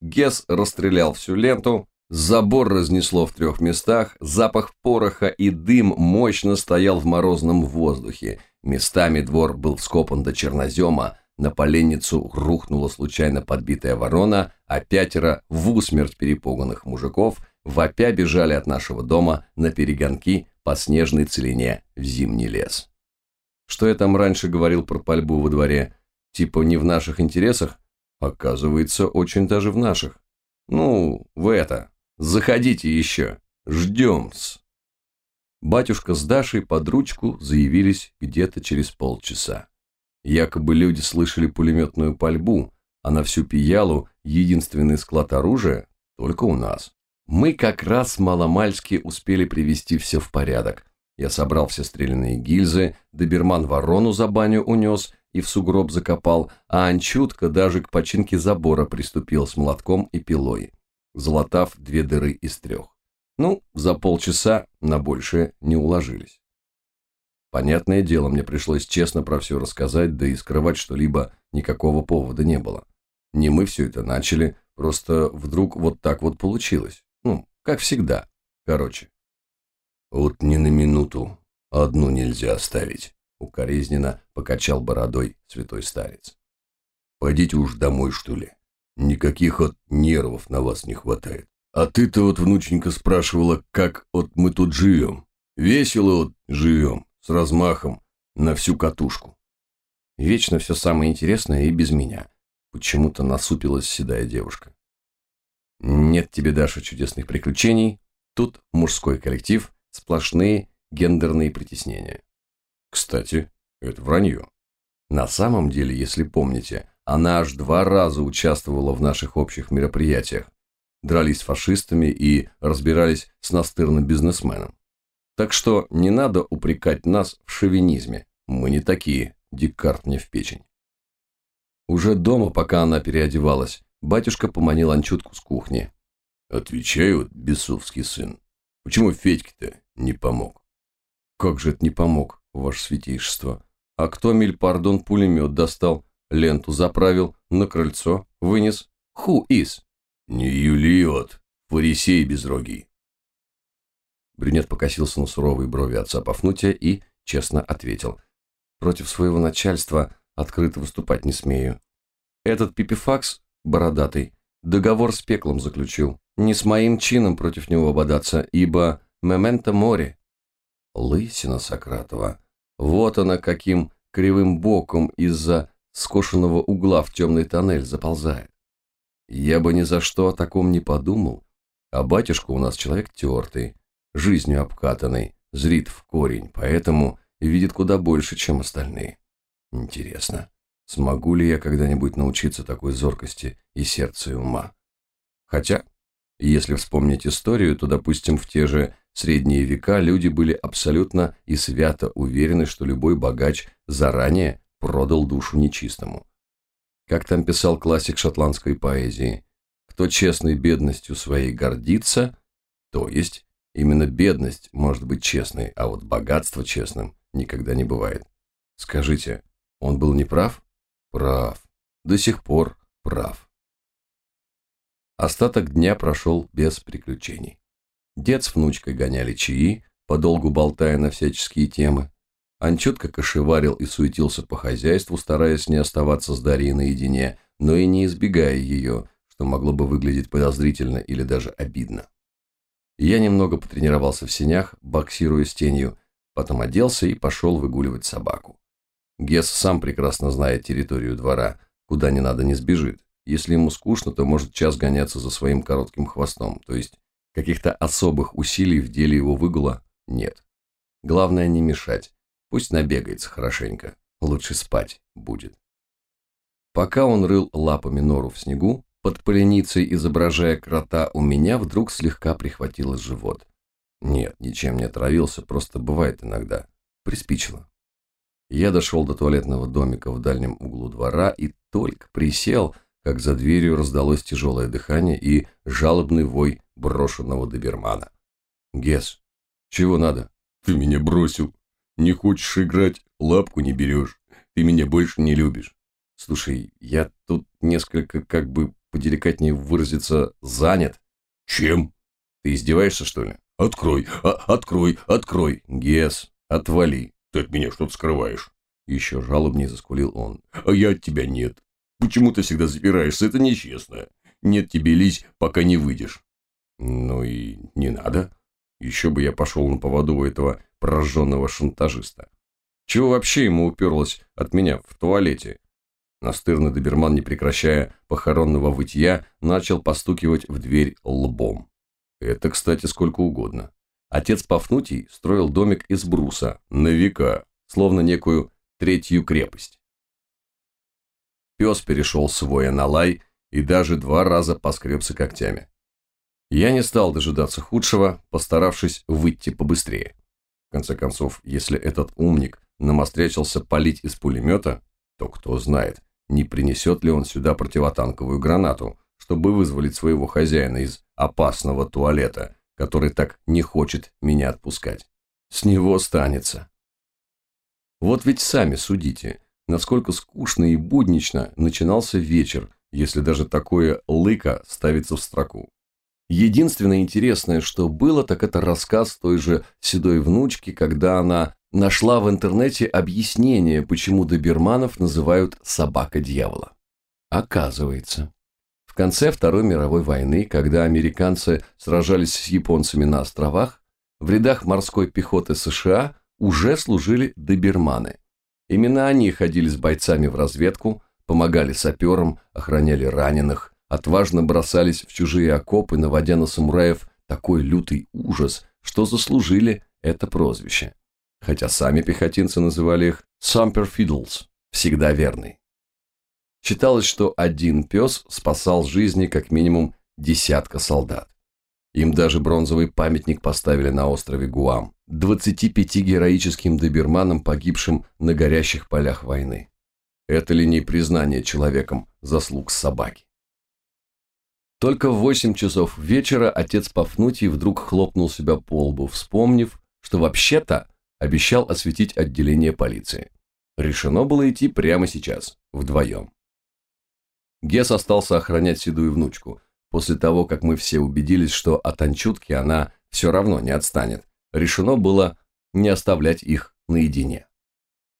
Гес расстрелял всю ленту, забор разнесло в трех местах, запах пороха и дым мощно стоял в морозном воздухе. Местами двор был вскопан до чернозема, на поленницу рухнула случайно подбитая ворона, а пятеро в усмерть перепуганных мужиков вопя бежали от нашего дома на перегонки по снежной целине в зимний лес. Что я там раньше говорил про пальбу во дворе, Типа не в наших интересах? Оказывается, очень даже в наших. Ну, в это. Заходите еще. Ждем-с. Батюшка с Дашей под ручку заявились где-то через полчаса. Якобы люди слышали пулеметную пальбу, а на всю Пиялу единственный склад оружия только у нас. Мы как раз маломальски успели привести все в порядок. Я собрал все стрелянные гильзы, доберман ворону за баню унес, и в сугроб закопал, а Анчутка даже к починке забора приступил с молотком и пилой, залатав две дыры из трех. Ну, за полчаса на большее не уложились. Понятное дело, мне пришлось честно про все рассказать, да и скрывать что-либо никакого повода не было. Не мы все это начали, просто вдруг вот так вот получилось. Ну, как всегда. Короче. Вот ни на минуту одну нельзя оставить. Укоризненно покачал бородой святой старец. Пойдите уж домой, что ли. Никаких от нервов на вас не хватает. А ты-то вот, внученька, спрашивала, как вот мы тут живем. Весело вот живем, с размахом, на всю катушку. Вечно все самое интересное и без меня. Почему-то насупилась седая девушка. Нет тебе, Даша, чудесных приключений. Тут мужской коллектив, сплошные гендерные притеснения. Кстати, это вранье. На самом деле, если помните, она аж два раза участвовала в наших общих мероприятиях. Дрались с фашистами и разбирались с настырным бизнесменом. Так что не надо упрекать нас в шовинизме. Мы не такие, Декарт мне в печень. Уже дома, пока она переодевалась, батюшка поманил Анчутку с кухни. Отвечаю, бесовский сын. Почему Федьке-то не помог? Как же это не помог, ваше святейшество? А кто мильпардон пулемет достал, ленту заправил, на крыльцо вынес? Who is? Не Юлиот, фарисей безрогий. Брюнет покосился на суровые брови отца Пафнутия и честно ответил. Против своего начальства открыто выступать не смею. Этот пипифакс, бородатый, договор с пеклом заключил. Не с моим чином против него бодаться, ибо мементо море. Лысина Сократова. Вот она каким кривым боком из-за скошенного угла в темный тоннель заползает. Я бы ни за что о таком не подумал, а батюшка у нас человек тертый, жизнью обкатанный, зрит в корень, поэтому видит куда больше, чем остальные. Интересно, смогу ли я когда-нибудь научиться такой зоркости и сердца и ума? Хотя, если вспомнить историю, то, допустим, в те же средние века люди были абсолютно и свято уверены, что любой богач заранее продал душу нечистому. Как там писал классик шотландской поэзии, кто честной бедностью своей гордится, то есть именно бедность может быть честной, а вот богатство честным никогда не бывает. Скажите, он был неправ? Прав. До сих пор прав. Остаток дня прошел без приключений. Дед с внучкой гоняли чаи, подолгу болтая на всяческие темы. Анчутка кошеварил и суетился по хозяйству, стараясь не оставаться с Дарьей наедине, но и не избегая ее, что могло бы выглядеть подозрительно или даже обидно. Я немного потренировался в сенях, боксируя с тенью, потом оделся и пошел выгуливать собаку. Гес сам прекрасно знает территорию двора, куда не надо не сбежит. Если ему скучно, то может час гоняться за своим коротким хвостом, то есть каких-то особых усилий в деле его выгула нет. Главное не мешать, Пусть набегается хорошенько, лучше спать будет. Пока он рыл лапами нору в снегу, под поленицей изображая крота, у меня вдруг слегка прихватило живот. Нет, ничем не отравился, просто бывает иногда. Приспичило. Я дошел до туалетного домика в дальнем углу двора и только присел, как за дверью раздалось тяжелое дыхание и жалобный вой брошенного добермана. «Гес, чего надо?» «Ты меня бросил!» Не хочешь играть, лапку не берешь. Ты меня больше не любишь. Слушай, я тут несколько, как бы поделикатнее выразиться, занят. Чем? Ты издеваешься, что ли? Открой, а, открой, открой. Гес, отвали. Ты от меня что-то скрываешь. Еще жалобнее заскулил он. А я от тебя нет. Почему ты всегда запираешься? Это нечестно. Нет тебе лись, пока не выйдешь. Ну и не надо. Еще бы я пошел на поводу у этого прожженного шантажиста. Чего вообще ему уперлось от меня в туалете? Настырный доберман, не прекращая похоронного вытья, начал постукивать в дверь лбом. Это, кстати, сколько угодно. Отец Пафнутий строил домик из бруса, на века, словно некую третью крепость. Пес перешел свой на лай и даже два раза поскребся когтями. Я не стал дожидаться худшего, постаравшись выйти побыстрее. В конце концов, если этот умник намострячился палить из пулемета, то кто знает, не принесет ли он сюда противотанковую гранату, чтобы вызволить своего хозяина из опасного туалета, который так не хочет меня отпускать. С него станется. Вот ведь сами судите, насколько скучно и буднично начинался вечер, если даже такое лыко ставится в строку. Единственное интересное, что было, так это рассказ той же седой внучки, когда она нашла в интернете объяснение, почему доберманов называют «собака дьявола». Оказывается, в конце Второй мировой войны, когда американцы сражались с японцами на островах, в рядах морской пехоты США уже служили доберманы. Именно они ходили с бойцами в разведку, помогали саперам, охраняли раненых, отважно бросались в чужие окопы, наводя на самураев такой лютый ужас, что заслужили это прозвище. Хотя сами пехотинцы называли их «Сампер Fiddles» – «всегда верный». Считалось, что один пес спасал жизни как минимум десятка солдат. Им даже бронзовый памятник поставили на острове Гуам, 25 героическим доберманам, погибшим на горящих полях войны. Это ли не признание человеком заслуг собаки? Только в 8 часов вечера отец Пафнутий вдруг хлопнул себя по лбу, вспомнив, что вообще-то обещал осветить отделение полиции. Решено было идти прямо сейчас, вдвоем. Гес остался охранять седую внучку. После того, как мы все убедились, что от Анчутки она все равно не отстанет, решено было не оставлять их наедине.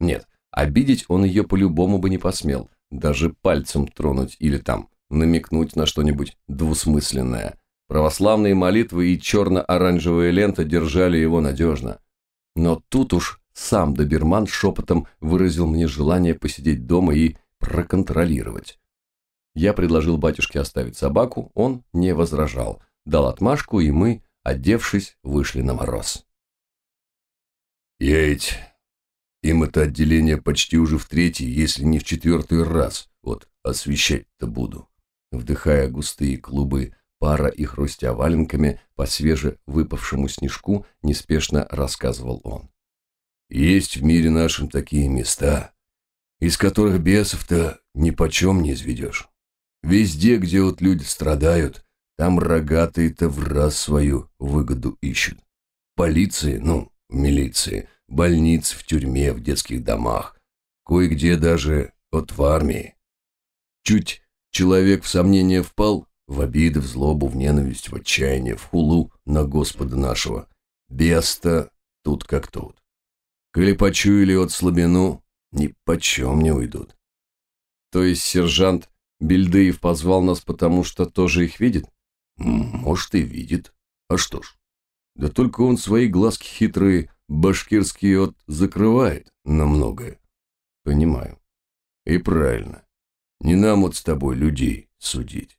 Нет, обидеть он ее по-любому бы не посмел, даже пальцем тронуть или там намекнуть на что-нибудь двусмысленное. Православные молитвы и черно-оранжевая лента держали его надежно. Но тут уж сам доберман шепотом выразил мне желание посидеть дома и проконтролировать. Я предложил батюшке оставить собаку, он не возражал, дал отмашку, и мы, одевшись, вышли на мороз. «Я. Им это отделение почти уже в третий, если не в четвертый раз, вот, освещать-то буду», вдыхая густые клубы пара и хрустя валенками по свеже выпавшему снежку, неспешно рассказывал он. «Есть в мире нашем такие места, из которых бесов-то ни почем не изведешь. Везде, где вот люди страдают, там рогатые-то в раз свою выгоду ищут. Полиции, ну, в милиции, больниц, в тюрьме, в детских домах, кое-где даже от в армии. Чуть человек в сомнение впал, в обиды, в злобу, в ненависть, в отчаяние, в хулу на Господа нашего. Беста тут как тут. Коли почуяли от слабину, ни почем не уйдут. То есть сержант Бельдеев позвал нас, потому что тоже их видит? Может, и видит. А что ж. Да только он свои глазки хитрые, башкирские от закрывает на многое. Понимаю. И правильно. Не нам вот с тобой людей судить.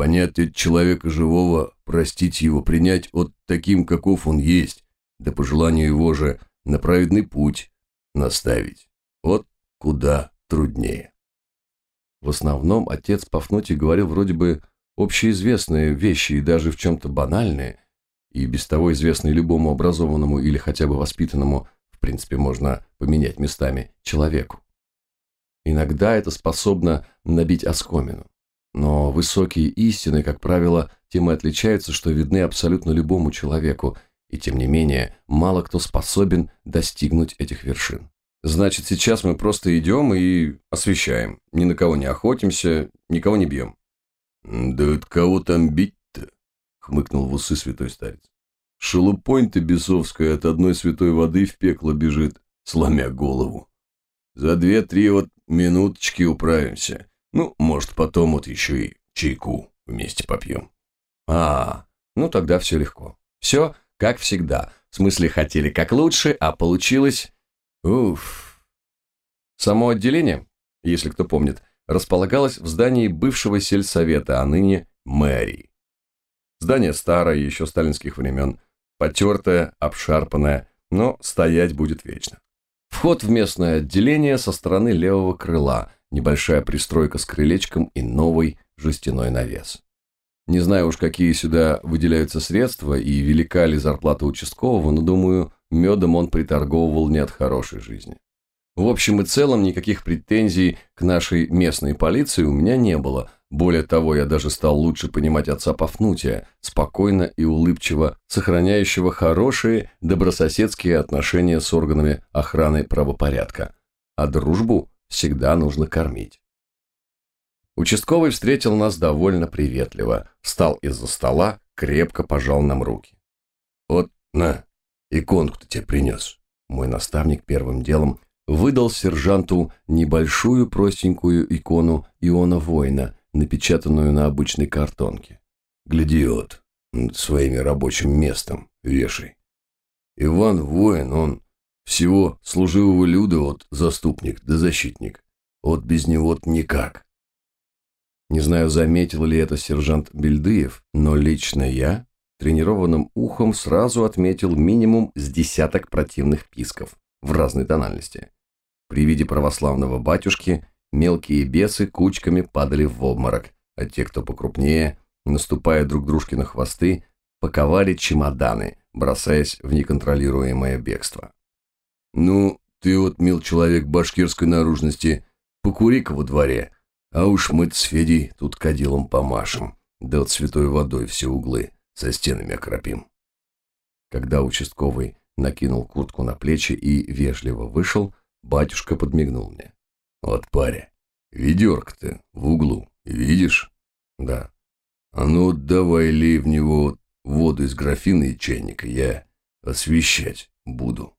Понять человека живого, простить его, принять от таким, каков он есть, да по желанию его же на праведный путь наставить. Вот куда труднее. В основном отец Пафнутий говорил вроде бы общеизвестные вещи и даже в чем-то банальные, и без того известные любому образованному или хотя бы воспитанному, в принципе, можно поменять местами, человеку. Иногда это способно набить оскомину. Но высокие истины, как правило, тем и отличаются, что видны абсолютно любому человеку, и тем не менее мало кто способен достигнуть этих вершин. Значит, сейчас мы просто идем и освещаем. Ни на кого не охотимся, никого не бьем. Да от кого там бить-то? Хмыкнул в усы святой старец. Шелупонь-то бесовская от одной святой воды в пекло бежит, сломя голову. За две-три вот минуточки управимся. Ну, может, потом вот еще и чайку вместе попьем. А, ну тогда все легко. Все, как всегда. В смысле, хотели как лучше, а получилось Уф. Само отделение, если кто помнит, располагалось в здании бывшего сельсовета, а ныне мэрии. Здание старое, еще сталинских времен, потертое, обшарпанное, но стоять будет вечно. Вход в местное отделение со стороны левого крыла, небольшая пристройка с крылечком и новый жестяной навес. Не знаю уж, какие сюда выделяются средства и велика ли зарплата участкового, но думаю, медом он приторговывал не от хорошей жизни. В общем и целом, никаких претензий к нашей местной полиции у меня не было. Более того, я даже стал лучше понимать отца Пафнутия, спокойно и улыбчиво сохраняющего хорошие добрососедские отношения с органами охраны правопорядка. А дружбу всегда нужно кормить. Участковый встретил нас довольно приветливо, встал из-за стола, крепко пожал нам руки. «Вот, на, иконку-то тебе принес». Мой наставник первым делом выдал сержанту небольшую простенькую икону Иона Воина, напечатанную на обычной картонке. «Гляди вот, своими рабочим местом вешай. Иван воин, он всего служивого люда вот заступник да защитник. Вот без него никак». Не знаю, заметил ли это сержант Бельдыев, но лично я тренированным ухом сразу отметил минимум с десяток противных писков в разной тональности. При виде православного батюшки мелкие бесы кучками падали в обморок, а те, кто покрупнее, наступая друг дружке на хвосты, паковали чемоданы, бросаясь в неконтролируемое бегство. «Ну, ты вот, мил человек башкирской наружности, покури-ка во дворе, а уж мы с Федей тут кадилом помашем, да вот святой водой все углы со стенами окропим». Когда участковый накинул куртку на плечи и вежливо вышел, батюшка подмигнул мне. «Вот паря, ведерко-то в углу, видишь?» «Да». «А ну, давай лей в него воду из графина и чайника, я освещать буду».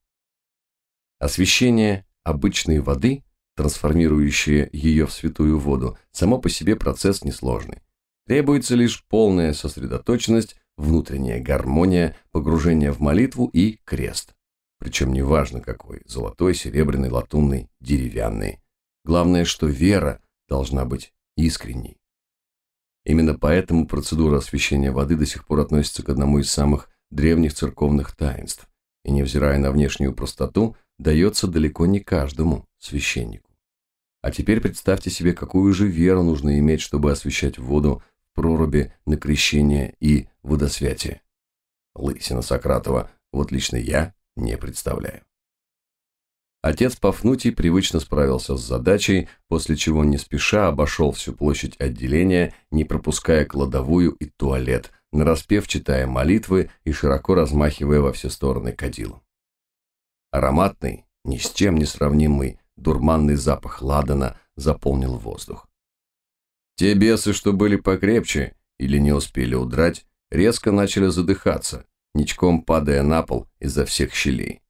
Освещение обычной воды, трансформирующее ее в святую воду, само по себе процесс несложный. Требуется лишь полная сосредоточенность, внутренняя гармония, погружение в молитву и крест. Причем неважно какой – золотой, серебряный, латунный, деревянный. Главное, что вера должна быть искренней. Именно поэтому процедура освящения воды до сих пор относится к одному из самых древних церковных таинств и, невзирая на внешнюю простоту, дается далеко не каждому священнику. А теперь представьте себе, какую же веру нужно иметь, чтобы освещать воду в проруби на крещение и водосвятие. Лысина Сократова, вот лично я не представляю. Отец Пафнутий привычно справился с задачей, после чего не спеша обошел всю площадь отделения, не пропуская кладовую и туалет, нараспев читая молитвы и широко размахивая во все стороны кадилом. Ароматный, ни с чем не сравнимый, дурманный запах ладана заполнил воздух. Те бесы, что были покрепче или не успели удрать, резко начали задыхаться, ничком падая на пол из-за всех щелей.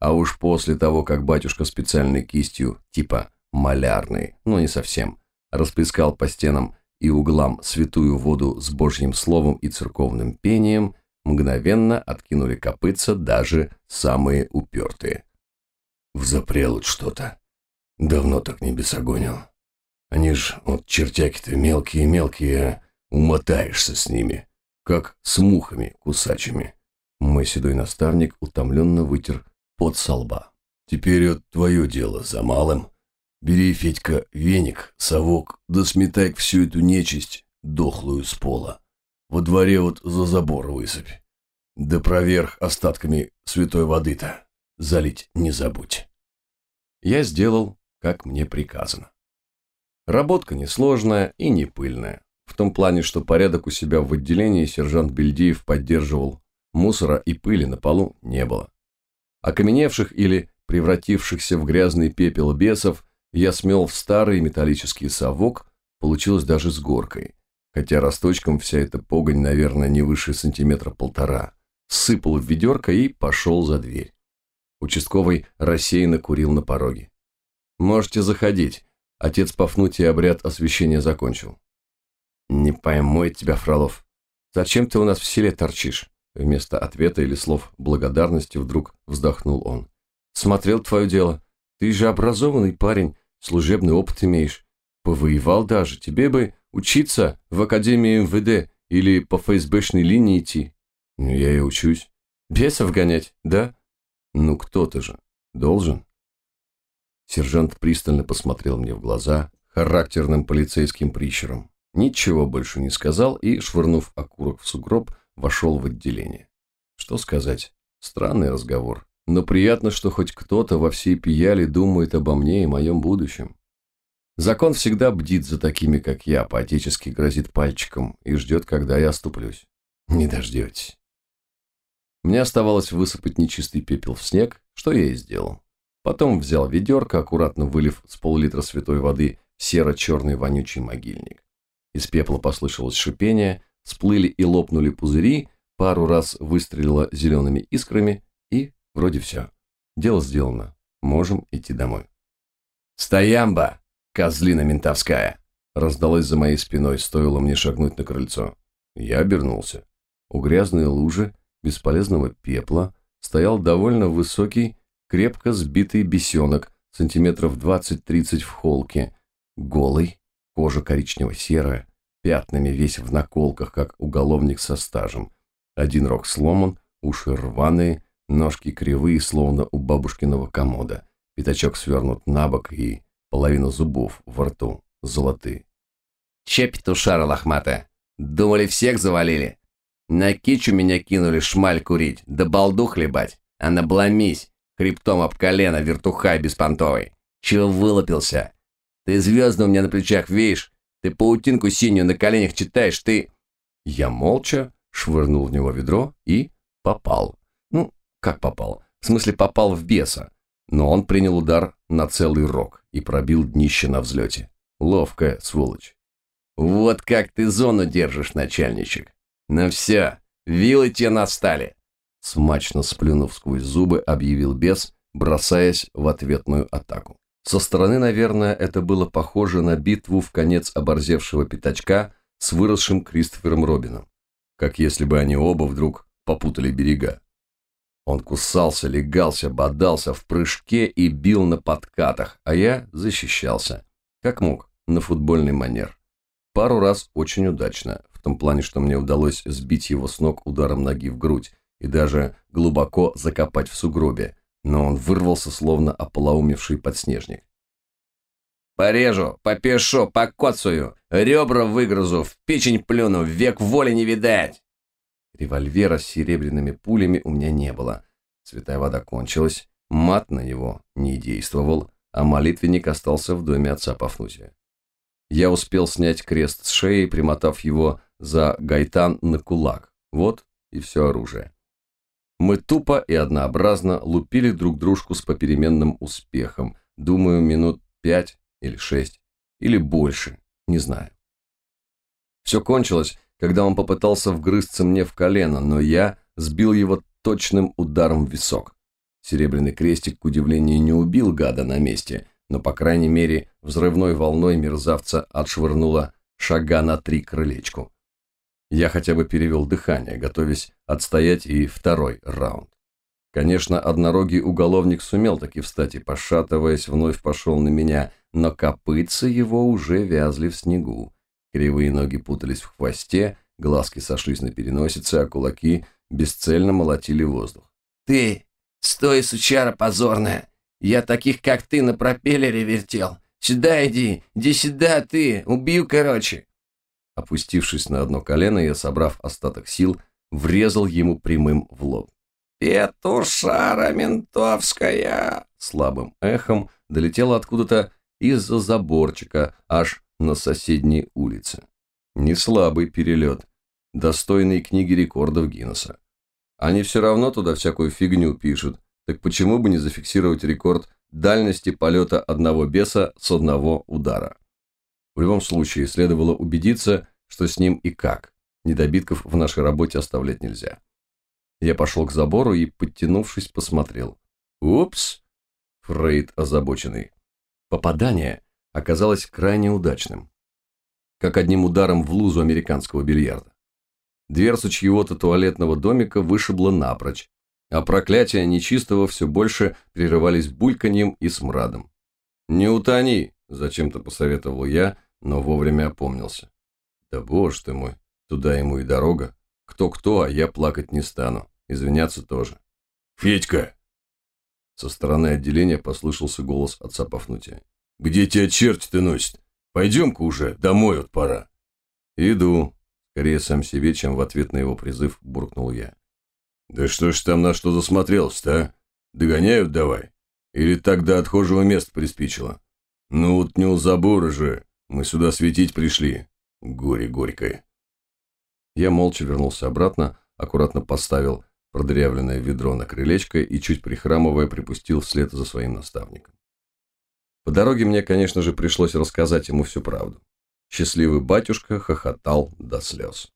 А уж после того, как батюшка специальной кистью, типа малярной, но не совсем, расплескал по стенам и углам святую воду с божьим словом и церковным пением, мгновенно откинули копытца даже самые упертые. Взапрел что-то. Давно так не бесогонил. Они ж, вот чертяки-то мелкие-мелкие, умотаешься с ними, как с мухами кусачими. Мой седой наставник утомленно вытер под со лба. «Теперь вот твое дело за малым. Бери, Федька, веник, совок, да сметай всю эту нечисть, дохлую с пола. Во дворе вот за забор высыпь. Да проверх остатками святой воды-то. Залить не забудь». Я сделал, как мне приказано. Работка несложная и не пыльная. В том плане, что порядок у себя в отделении сержант Бельдиев поддерживал, мусора и пыли на полу не было. Окаменевших или превратившихся в грязный пепел бесов я смел в старый металлический совок, получилось даже с горкой. Хотя росточком вся эта погонь, наверное, не выше сантиметра полтора. Сыпал в ведерко и пошел за дверь. Участковый рассеянно курил на пороге. «Можете заходить. Отец Пафнутий обряд освящения закончил». «Не пойму тебя, Фролов. Зачем ты у нас в селе торчишь? Вместо ответа или слов благодарности вдруг вздохнул он. «Смотрел твое дело. Ты же образованный парень, служебный опыт имеешь. Повоевал даже. Тебе бы учиться в Академии МВД или по ФСБшной линии идти». «Ну, я и учусь». «Бесов гонять, да?» «Ну, кто-то же. Должен». Сержант пристально посмотрел мне в глаза характерным полицейским прищером. Ничего больше не сказал и, швырнув окурок в сугроб, вошел в отделение. Что сказать? Странный разговор. Но приятно, что хоть кто-то во всей пияле думает обо мне и моем будущем. Закон всегда бдит за такими, как я, поотечески грозит пальчиком и ждет, когда я оступлюсь. Не дождетесь. Мне оставалось высыпать нечистый пепел в снег, что я и сделал. Потом взял ведерко, аккуратно вылив с пол-литра святой воды серо-черный вонючий могильник. Из пепла послышалось шипение, всплыли и лопнули пузыри, пару раз выстрелила зелеными искрами, и вроде все. Дело сделано. Можем идти домой. «Стоямба, козлина ментовская!» раздалось за моей спиной, стоило мне шагнуть на крыльцо. Я обернулся. У грязной лужи бесполезного пепла стоял довольно высокий, крепко сбитый бесенок, сантиметров 20-30 в холке, голый, кожа коричнево-серая, пятнами весь в наколках, как уголовник со стажем. Один рог сломан, уши рваные, ножки кривые, словно у бабушкиного комода. Пятачок свернут на бок и половина зубов во рту золотые. «Че, петушара лохматая, думали, всех завалили?» На кичу меня кинули шмаль курить, да балду хлебать. А набломись, хребтом об колено, вертухай беспонтовый. Чего вылупился? Ты звезды у меня на плечах веешь, ты паутинку синюю на коленях читаешь, ты...» Я молча швырнул в него ведро и попал. Ну, как попал? В смысле, попал в беса. Но он принял удар на целый рог и пробил днище на взлете. Ловкая сволочь. «Вот как ты зону держишь, начальничек. Ну все, вилы те настали!» Смачно сплюнув сквозь зубы, объявил бес, бросаясь в ответную атаку. Со стороны, наверное, это было похоже на битву в конец оборзевшего пятачка с выросшим Кристофером Робином, как если бы они оба вдруг попутали берега. Он кусался, легался, бодался в прыжке и бил на подкатах, а я защищался, как мог, на футбольный манер. Пару раз очень удачно, в том плане, что мне удалось сбить его с ног ударом ноги в грудь и даже глубоко закопать в сугробе, но он вырвался, словно ополоумевший подснежник. «Порежу, попешу, покоцаю, ребра выгрызу, в печень плюну, век воли не видать!» Револьвера с серебряными пулями у меня не было. Святая вода кончилась, мат на него не действовал, а молитвенник остался в доме отца Пафнутия. Я успел снять крест с шеи, примотав его за гайтан на кулак. Вот и все оружие. Мы тупо и однообразно лупили друг дружку с попеременным успехом. Думаю, минут пять или шесть, или больше, не знаю. Все кончилось, когда он попытался вгрызться мне в колено, но я сбил его точным ударом в висок. Серебряный крестик, к удивлению, не убил гада на месте, но, по крайней мере, взрывной волной мерзавца отшвырнуло шага на три крылечку. Я хотя бы перевел дыхание, готовясь отстоять и второй раунд. Конечно, однорогий уголовник сумел таки встать и, пошатываясь, вновь пошел на меня, но копытца его уже вязли в снегу. Кривые ноги путались в хвосте, глазки сошлись на переносице, а кулаки бесцельно молотили воздух. «Ты, стой, сучара позорная! Я таких, как ты, на пропеллере вертел! Сюда иди, иди сюда ты, убью, короче!» Опустившись на одно колено, я, собрав остаток сил, врезал ему прямым в лоб. «Петушара ментовская!» Слабым эхом долетело откуда-то из-за заборчика аж на соседней улице. Не слабый перелет, достойный книги рекордов Гиннесса. Они все равно туда всякую фигню пишут, так почему бы не зафиксировать рекорд дальности полета одного беса с одного удара? В любом случае, следовало убедиться, что с ним и как. Недобитков в нашей работе оставлять нельзя. Я пошел к забору и, подтянувшись, посмотрел. «Упс!» Фрейд озабоченный. Попадание оказалось крайне удачным. Как одним ударом в лузу американского бильярда. Дверцу чьего-то туалетного домика вышибло напрочь, а проклятия нечистого все больше прерывались бульканьем и смрадом. «Не утони!» – зачем-то посоветовал я, но вовремя опомнился. Да боже ты мой, туда ему и дорога. Кто-кто, а я плакать не стану. Извиняться тоже. «Федька!» Со стороны отделения послышался голос отца Пафнутия. «Где тебя черти-то носит? Пойдем-ка уже, домой вот пора». «Иду», скорее сам себе, чем в ответ на его призыв, буркнул я. «Да что ж там на что засмотрелся-то, а? Догоняют давай? Или до отхожего места приспичило? Ну вот не у забора же, мы сюда светить пришли, Горе горькое. Я молча вернулся обратно, аккуратно поставил продырявленное ведро на крылечко и, чуть прихрамывая, припустил вслед за своим наставником. По дороге мне, конечно же, пришлось рассказать ему всю правду. Счастливый батюшка хохотал до слез.